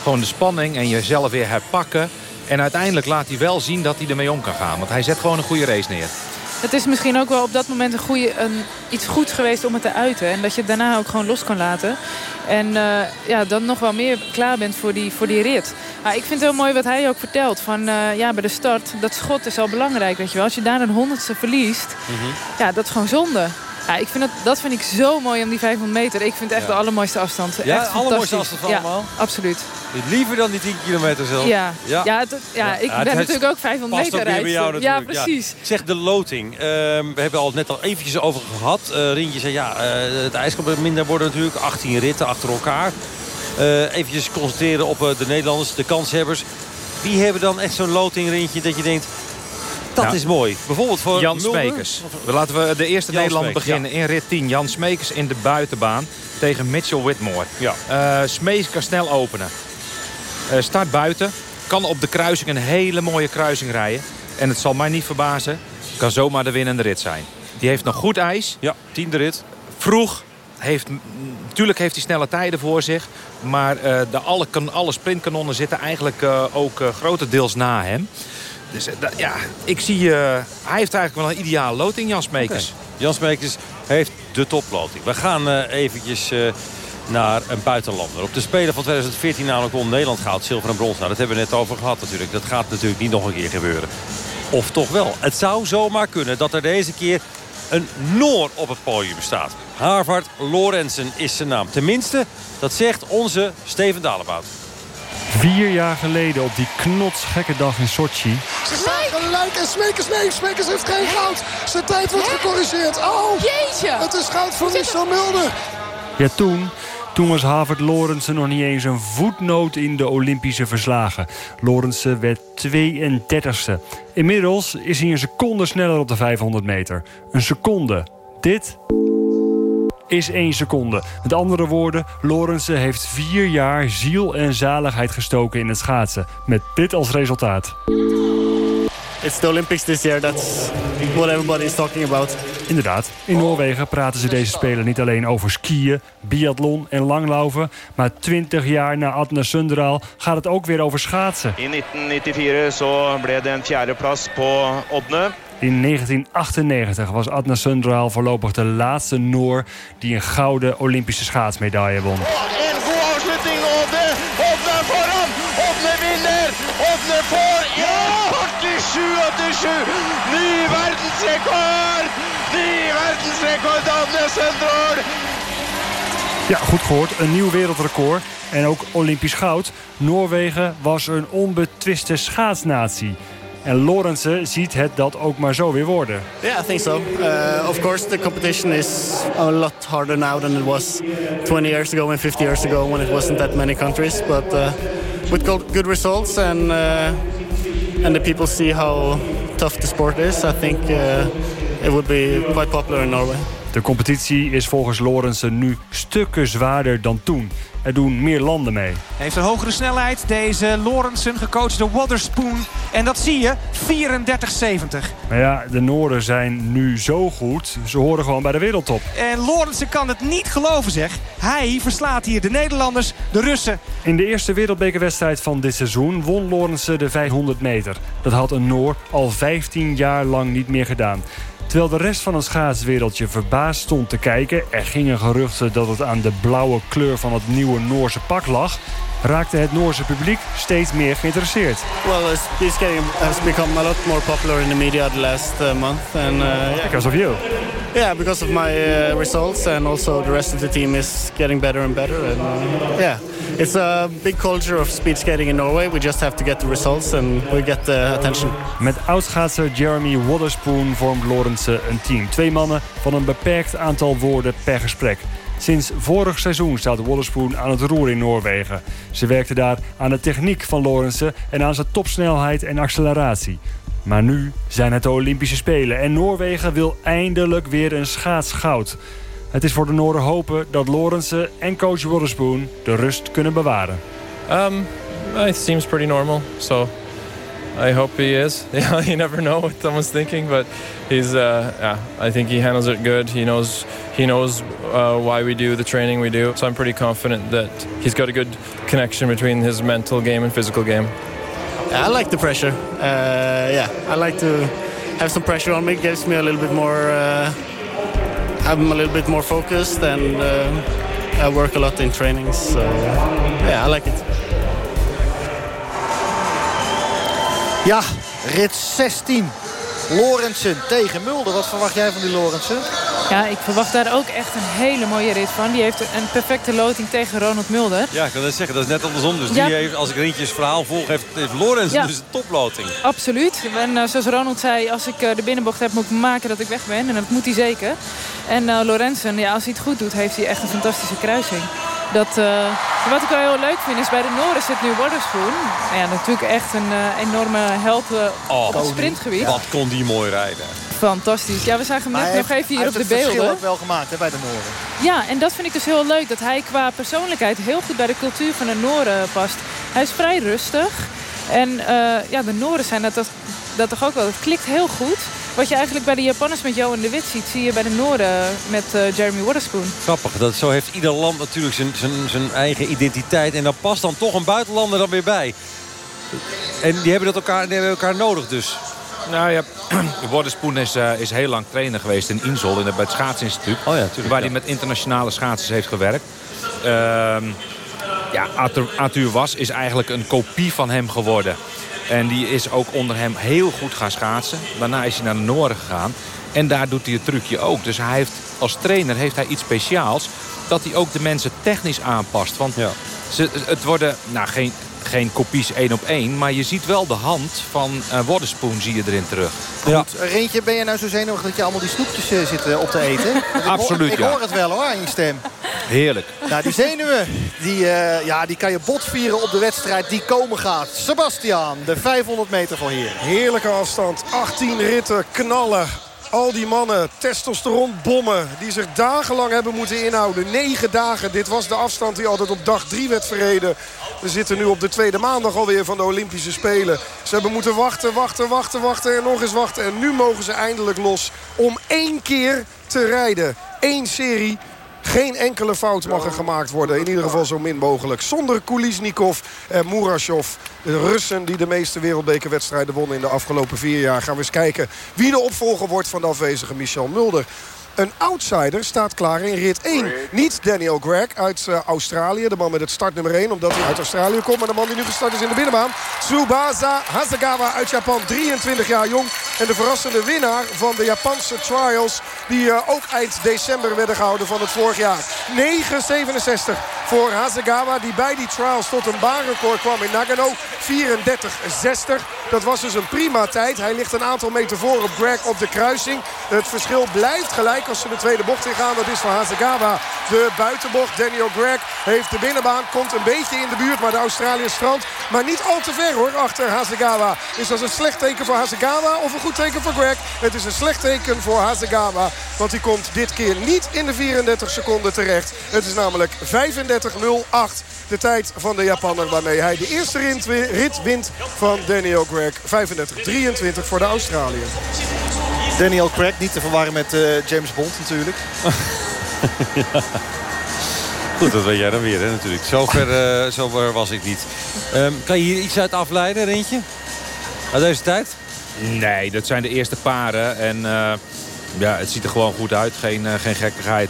Gewoon de spanning en jezelf weer herpakken. En uiteindelijk laat hij wel zien dat hij ermee om kan gaan. Want hij zet gewoon een goede race neer. het is misschien ook wel op dat moment een goede, een, iets goeds geweest om het te uiten. En dat je het daarna ook gewoon los kan laten. En eh, ja, dan nog wel meer klaar bent voor die, voor die rit. Maar ik vind het heel mooi wat hij ook vertelt. Van, eh, ja, bij de start, dat schot is al belangrijk. Weet je wel. Als je daar een honderdste verliest, Mhm. ja, dat is gewoon zonde. Ja, ik vind dat, dat vind ik zo mooi om die 500 meter. Ik vind het echt Ja. de allermooiste afstand. Ja, echt de allermooiste afstand van ja, allemaal? absoluut. Liever dan die 10 kilometer zelf. Ja, ja. het- ja, ik ben natuurlijk ook 500 past meter bij jou rijden. Ja, natuurlijk, precies. Zeg, de loting. Ehm, we hebben al net al eventjes over gehad. Uh, Rintje zei, ja, eh, het ijs kan minder worden natuurlijk. 18 ritten achter elkaar. Uh, eventjes concentreren op de Nederlanders, de kanshebbers. Wie hebben dan echt zo'n loting, Rintje, dat je denkt... Dat is mooi. Bijvoorbeeld voor Jan Mulder? Smekers. Laten we de eerste Jan Nederlander beginnen in rit 10. Jan Smekers in de buitenbaan tegen Mitchell Whitmore. Ja. Eh, Smekers kan snel openen. Eh, start buiten. Kan op de kruising een hele mooie kruising rijden. En het zal mij niet verbazen. Kan zomaar de winnende rit zijn. Die heeft nog goed ijs. Ja, tiende rit. Vroeg. Heeft, natuurlijk heeft hij snelle tijden voor zich. Maar eh, de alle, kan- alle sprintkanonnen zitten eigenlijk ook grotendeels na hem. Dus eh, ja, ik zie... eh, hij heeft eigenlijk wel een ideale loting, Jan Smekers. Jan Smekers heeft de toploting. We gaan eh, eventjes naar een buitenlander. Op de Spelen van 2014 namelijk won Nederland goud, zilver en brons. Nou, dat hebben we net over gehad natuurlijk. Dat gaat natuurlijk niet nog een keer gebeuren. Of toch wel. Het zou zomaar kunnen dat er deze keer een Noor op het podium staat. Harvard Lorenzen is zijn naam. Tenminste, dat zegt onze Steven Dalebout. Vier jaar geleden op die knotsgekke dag in Sochi... Ze staan gelijk en Smekers, nee, Smekers heeft geen goud. Zijn tijd wordt gecorrigeerd. Oh, Jeetje. het is goud voor Michel Mulder. Ja, toen, toen was Harvard Lorenzen nog niet eens een voetnoot in de Olympische verslagen. Lorenzen werd 32e. Inmiddels is hij een seconde sneller op de 500 meter. Een seconde. Dit is één seconde. Met andere woorden, Lorenzen heeft vier jaar ziel en zaligheid gestoken in het schaatsen. Met dit als resultaat. It's the Olympics this year. That's what everybody is talking about. Inderdaad, in Noorwegen praten ze deze Spelen niet alleen over skiën, biathlon en langlaufen. Maar 20 jaar na Atne Sunderal gaat het ook weer over schaatsen. I 1994 så ble det en fjerdeplass på Odne. In 1998 was Atne Sunderal voorlopig de laatste Noor die een gouden Olympische schaatsmedaille won. En god avslutning, Odne! Odne er foran! Odne vinner! Odne får ja! 47-87! Ny verdensrekord! Ny verdensrekord, Odne Søndrål! Ja, goed gehoord. Een nieuw wereldrecord. En ook Olympisch goud. Noorwegen was een onbetwiste schaatsnatie. En Lorenzen ziet het dat ook maar zo weer worden. Yeah, I think so. Uh, of course, the competition is a lot harder now than it was 20 years ago and 50 years ago when it wasn't that many countries. But uh, with good, results and uh, and the people see how tough the sport is, I think uh, it would be quite popular in Norway. De competitie is volgens Lorenzen nu stukken zwaarder dan toen. Er doen meer landen mee. Hij heeft een hogere snelheid, deze Lorensen, gecoacht door Waterspoon. En dat zie je, 34,70. Maar ja, de Noorden zijn nu zo goed. Ze horen gewoon bij de wereldtop. En Lorensen kan het niet geloven, zeg. Hij verslaat hier de Nederlanders, de Russen. In de eerste wereldbekerwedstrijd van dit seizoen won Lorenzen de 500 meter. Dat had een Noor al 15 jaar lang niet meer gedaan. Terwijl de rest van het schaatswereldje verbaasd stond te kijken... er gingen geruchten dat het aan de blauwe kleur van het nieuwe Noorse pak lag... raakte het Noorse publiek steeds meer geïnteresseerd. Well, speed skating has become a lot more popular in the media the last uh, month, and uh, yeah. Because of you. Yeah, because of my uh, results, and also the rest of the team is getting better and better. And uh, yeah, it's a big culture of speed skating in Norway. We just have to get the results, and we get the attention. Met oudschaatser Jeremy Waterspoon vormt Lorenzen een team. Twee mannen van een beperkt aantal woorden per gesprek. Sinds vorig seizoen staat Waterspoon aan het roer in Noorwegen. Ze werkte daar aan de techniek van Lorenzen en aan zijn topsnelheid en acceleratie. Maar nu zijn het de Olympische Spelen en Noorwegen wil eindelijk weer een schaatsgoud. Het is voor de Noorden hopen dat Lorenzen en coach Waterspoon de rust kunnen bewaren. Um, it seems pretty normal, so I hope he is. Yeah, you never know what someone's thinking, but he's. Uh, yeah, I think he handles it good. He knows. He knows uh, why we do the training we do. So I'm pretty confident that he's got a good connection between his mental game and physical game. I like the pressure. Uh, yeah, I like to have some pressure on me. It gives me a little bit more. Uh, I'm a little bit more focused and uh, I work a lot in trainings. So yeah, I like it. Ja, rit 16. Lorentzen tegen Mulder. Wat verwacht jij van die Lorentzen? Ja, ik verwacht daar ook echt een hele mooie rit van. Die heeft een perfecte loting tegen Ronald Mulder. Ja, ik wil net zeggen, dat is net andersom. Dus Ja. die heeft, als ik Rintjes verhaal volg, heeft, heeft Lorenz Ja. dus een toploting. Absoluut. En eh, zoals Ronald zei, als ik eh, de binnenbocht heb, moet ik maken dat ik weg ben. En dat moet hij zeker. En Lorenzen, ja, als hij het goed doet, heeft hij echt een fantastische kruising. Dat, eh, wat ik wel heel leuk vind is, bij de Noorden zit nu Waterspoon. Ja, natuurlijk echt een eh, enorme held eh, op het sprintgebied. Wat kon die mooi rijden. Fantastisch. Ja, we zagen hem net hij nog heeft- even hier hij op de heeft het verschil beelden. ook wel gemaakt hè, bij de Noorden. Ja, en dat vind ik dus heel leuk. Dat hij qua persoonlijkheid heel goed bij de cultuur van de Noren past. Hij is vrij rustig. En eh, ja, de Noren zijn dat, toch- dat toch ook wel. Het klikt heel goed. Wat je eigenlijk bij de Japanners met Johan de Wit ziet... zie je bij de Noorden met eh, Jeremy Waterspoon. Grappig, dat, zo heeft ieder land natuurlijk zijn, zijn, zijn eigen identiteit. En daar past dan toch een buitenlander dan weer bij. En die hebben, dat elkaar, die hebben elkaar nodig dus. Nou ja, Waterspoon is, eh, is heel lang trainer geweest in Insel, in het, bij het schaatsinstituut. Oh ja, tuurlijk, waar ja. hij met internationale schaatsers heeft gewerkt. Ehm, ja, Arthur, Arthur Was is eigenlijk een kopie van hem geworden. En die is ook onder hem heel goed gaan schaatsen. Daarna is hij naar de Noorden gegaan. En daar doet hij het trucje ook. Dus hij heeft, als trainer heeft hij iets speciaals. Dat hij ook de mensen technisch aanpast. Want ze, het worden nou, geen, geen kopies één op één. Maar je ziet wel de hand van eh Waterspoon zie je erin terug. Goed, Reentje, ben je nou zo zenuwig dat je allemaal die snoepjes eh, zit eh, op te eten? Want ik hoor- Absoluut, Ik ja. hoor het wel hoor, aan je stem. Heerlijk. Nou, die zenuwen, die, eh, ja, die kan je botvieren op de wedstrijd die komen gaat. Sebastian, de 500 meter voor hier. Heerlijke afstand. 18 ritten, knallen. Al die mannen, testosteronbommen, die zich dagenlang hebben moeten inhouden. Negen dagen, dit was de afstand die altijd op dag drie werd verreden. We zitten nu op de tweede maandag alweer van de Olympische Spelen. Ze hebben moeten wachten, wachten, wachten, wachten en nog eens wachten. En nu mogen ze eindelijk los om één keer te rijden. Eén serie. Geen enkele fout mag er gemaakt worden. In ieder geval zo min mogelijk. Zonder Kulisnikov en Murashov. De Russen die de meeste wereldbekerwedstrijden wonnen in de afgelopen vier jaar. Gaan we eens kijken wie de opvolger wordt van de afwezige Michel Mulder. Een outsider staat klaar in rit 1. Niet Daniel Gregg uit eh, Australië. De man met het startnummer 1, omdat hij uit Australië komt. Maar de man die nu gestart is in de binnenbaan. Tsubasa Hasegawa uit Japan, 23 jaar jong. En de verrassende winnaar van de Japanse trials... die eh, ook eind december werden gehouden van het vorig jaar. 9,67 voor Hasegawa, die bij die trials tot een baanrecord kwam in Nagano. 34,60. Dat was dus een prima tijd. Hij ligt een aantal meter voor op Greg op de kruising. Het verschil blijft gelijk als ze de tweede bocht ingaan. Dat is voor Hasegawa de buitenbocht. Daniel Greg heeft de binnenbaan. Komt een beetje in de buurt, maar de Australiër strandt. Maar niet al te ver hoor, achter Hasegawa. Is dat een slecht teken voor Hasegawa of een goed teken voor Greg? Het is een slecht teken voor Hasegawa. Want hij komt dit keer niet in de 34 seconden terecht. Het is namelijk 35.08. De tijd van de Japanner waarmee hij de eerste rit wint van Daniel Greg. 35-23 voor de Australiër. Daniel Craig, niet te verwarren met eh, James Bond natuurlijk. Goed, dat weet jij dan weer hè, natuurlijk. Zover, eh zover was ik niet. Ehm, kan je hier iets uit afleiden, Rintje? Uit deze tijd? Nee, dat zijn de eerste paren. En eh, ja, het ziet er gewoon goed uit. Geen, eh, geen gekkigheid.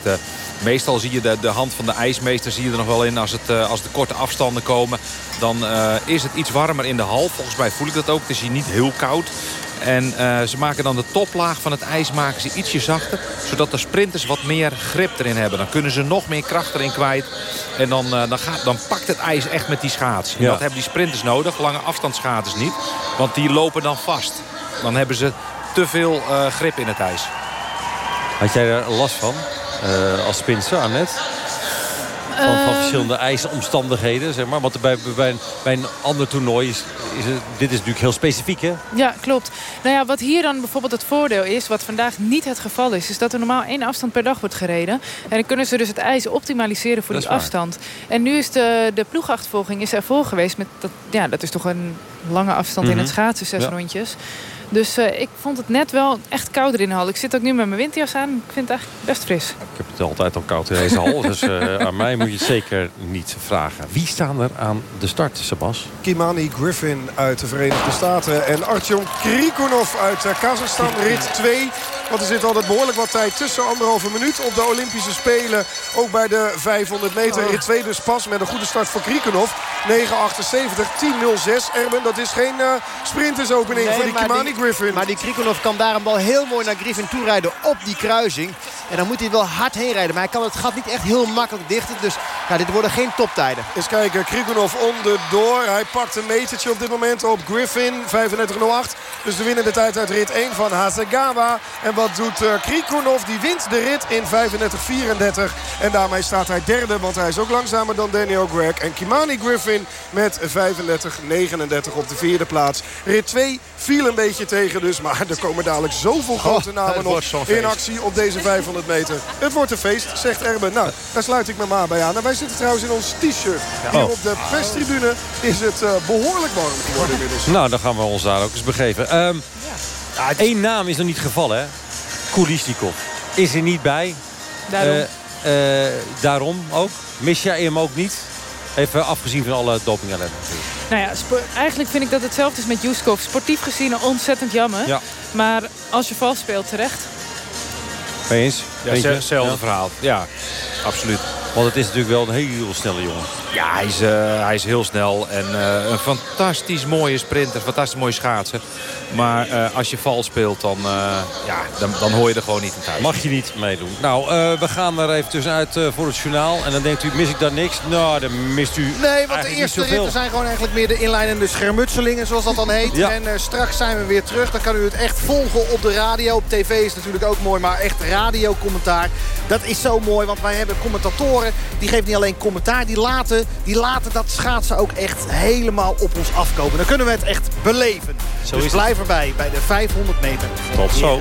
meestal zie je de, de hand van de ijsmeester zie je er nog wel in. Als, het, eh, als de korte afstanden komen, dan eh, is het iets warmer in de hal. Volgens mij voel ik dat ook. Het is hier niet heel koud. En eh, ze maken dan de toplaag van het ijs maken ze ietsje zachter. Zodat de sprinters wat meer grip erin hebben. Dan kunnen ze nog meer kracht erin kwijt. En dan, eh, dan, gaat, dan pakt het ijs echt met die schaats. En Ja. Dat hebben die sprinters nodig. Lange afstandsschaters niet. Want die lopen dan vast. Dan hebben ze te veel eh, grip in het ijs. Had jij er last van? als spinster, Annette? Van, van Ehm. verschillende ijsomstandigheden, zeg maar. Want bij, bij, een, bij een ander toernooi is, is het, dit is natuurlijk heel specifiek, hè? Ja, klopt. Nou ja, wat hier dan bijvoorbeeld het voordeel is... wat vandaag niet het geval is... is dat er normaal één afstand per dag wordt gereden. En dan kunnen ze dus het ijs optimaliseren voor Dat die afstand. En nu is de, de ploegachtervolging is ervoor geweest. Met dat, ja, dat is toch een lange afstand in Mhm. het schaatsen, zes Ja. rondjes. Dus eh, ik vond het net wel echt kouder in de hal. Ik zit ook nu met mijn winterjas aan. Ik vind het eigenlijk best fris. Ik heb het altijd al koud in deze hal. dus eh, aan mij moet je het zeker niet vragen. Wie staan er aan de start, Sebas? Kimani Griffin uit de Verenigde Staten. En Artyom Krikunov uit eh, Kazachstan. Rit 2. Want er zit altijd behoorlijk wat tijd tussen. Anderhalve minuut op de Olympische Spelen. Ook bij de 500 meter. Rit 2 dus pas met een goede start voor Krikunov. 9.78, 10.06. Erben, dat is geen eh, sprintersopening Nee, voor die Kimani Griffin. Maar die Krikonov kan daarom wel heel mooi naar Griffin toe rijden op die kruising. En dan moet hij wel hard heen rijden. Maar hij kan het gat niet echt heel makkelijk dichten. Dus ja, dit worden geen toptijden. Eens kijken, Krigunov onderdoor. Hij pakt een metertje op dit moment op Griffin. 35.08. Dus de winnende tijd uit rit 1 van Hasegawa. En wat doet uh, Krigunov? Die wint de rit in 35.34. En daarmee staat hij derde. Want hij is ook langzamer dan Daniel Greg. En Kimani Griffin met 35.39 op de vierde plaats. Rit 2 viel een beetje tegen dus. Maar er komen dadelijk zoveel grote Oh, namen nog wordt zo'n in actie op deze 500 meter. Het wordt een feest, zegt Erben. Nou, daar sluit ik me maar bij aan. En wij zitten trouwens in ons t-shirt. Hier Oh. op de perstribune is het eh, behoorlijk warm geworden inmiddels. Nou, dan gaan we ons daar ook eens begeven. Ehm Eén naam is nog niet gevallen, hè? Kulisnikov. Is er niet bij. Daarom. Eh, eh, daarom ook. Mis jij hem ook niet? Even afgezien van alle dopingellenden. Nou ja, eigenlijk vind ik dat hetzelfde is met Juskov. Sportief gezien ontzettend jammer. Ja. Maar als je vals speelt, terecht. Eens? Ja, hetzelfde Ja. verhaal. Ja, absoluut. Want het is natuurlijk wel een heel snelle jongen. Ja, hij is, eh, hij is heel snel en eh, een fantastisch mooie sprinter, fantastisch mooie schaatser. Maar eh, als je vals speelt, dan, ja, dan, dan hoor je er gewoon niet in thuis. Mag je niet meedoen. Nou, we gaan er even tussenuit voor het journaal. En dan denkt u, mis ik daar niks? Nou, dan mist u Nee, want de eerste ritten zijn gewoon eigenlijk meer de inleidende schermutselingen, zoals dat dan heet. Ja. En straks zijn we weer terug. Dan kan u het echt volgen op de radio. Op tv is natuurlijk ook mooi, maar echt radiocommentaar. Dat is zo mooi, want wij hebben commentatoren. Die geven niet alleen commentaar, die laten, die laten dat schaatsen ook echt helemaal op ons afkomen. Dan kunnen we het echt beleven. Zo dus blijf erbij bij de 500 meter. Tot zo.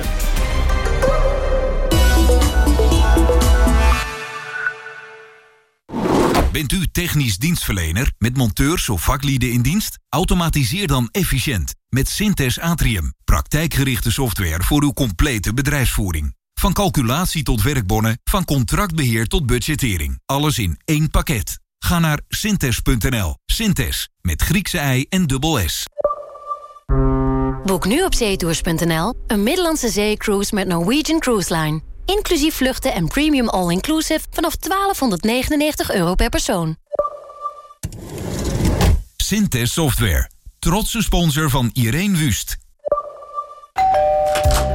Bent u technisch dienstverlener met monteurs of vaklieden in dienst? Automatiseer dan efficiënt met Synthes Atrium. Praktijkgerichte software voor uw complete bedrijfsvoering. Van calculatie tot werkbonnen, van contractbeheer tot budgettering. Alles in één pakket. Ga naar synthes.nl. Synthes, met Griekse ei en dubbel S. Boek nu op zeetours.nl een Middellandse zeecruise met Norwegian Cruise Line. Inclusief vluchten en premium all-inclusive vanaf 1299 euro per persoon. Synthes Software. Trotse sponsor van Irene Wust.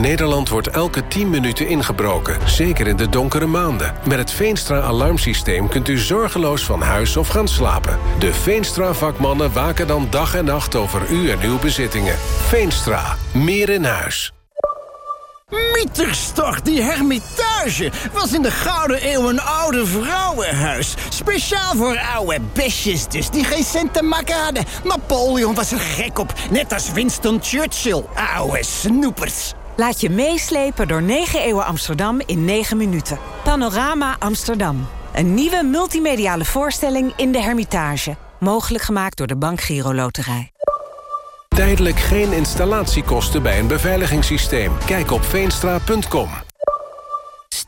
Nederland wordt elke 10 minuten ingebroken, zeker in de donkere maanden. Met het Veenstra-alarmsysteem kunt u zorgeloos van huis of gaan slapen. De Veenstra-vakmannen waken dan dag en nacht over u en uw bezittingen. Veenstra, meer in huis. Mieterstocht, die hermitage, was in de Gouden Eeuw een oude vrouwenhuis. Speciaal voor oude besjes dus, die geen cent te maken hadden. Napoleon was er gek op, net als Winston Churchill. Oude snoepers. Laat je meeslepen door 9 eeuwen Amsterdam in 9 minuten. Panorama Amsterdam. Een nieuwe multimediale voorstelling in de Hermitage. Mogelijk gemaakt door de Bank Giro Loterij. Tijdelijk geen installatiekosten bij een beveiligingssysteem. Kijk op veenstra.com.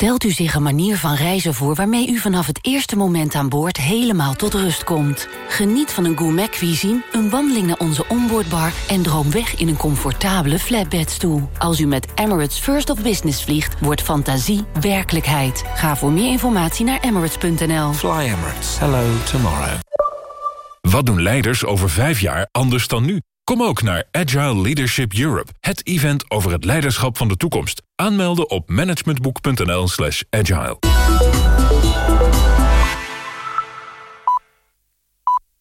Stelt u zich een manier van reizen voor waarmee u vanaf het eerste moment aan boord helemaal tot rust komt. Geniet van een gourmet cuisine, een wandeling naar onze onboardbar en droom weg in een comfortabele flatbedstoel. Als u met Emirates First of Business vliegt, wordt fantasie werkelijkheid. Ga voor meer informatie naar emirates.nl. Fly Emirates. Hello tomorrow. Wat doen leiders over vijf jaar anders dan nu? Kom ook naar Agile Leadership Europe, het event over het leiderschap van de toekomst. Aanmelden op managementboek.nl slash agile.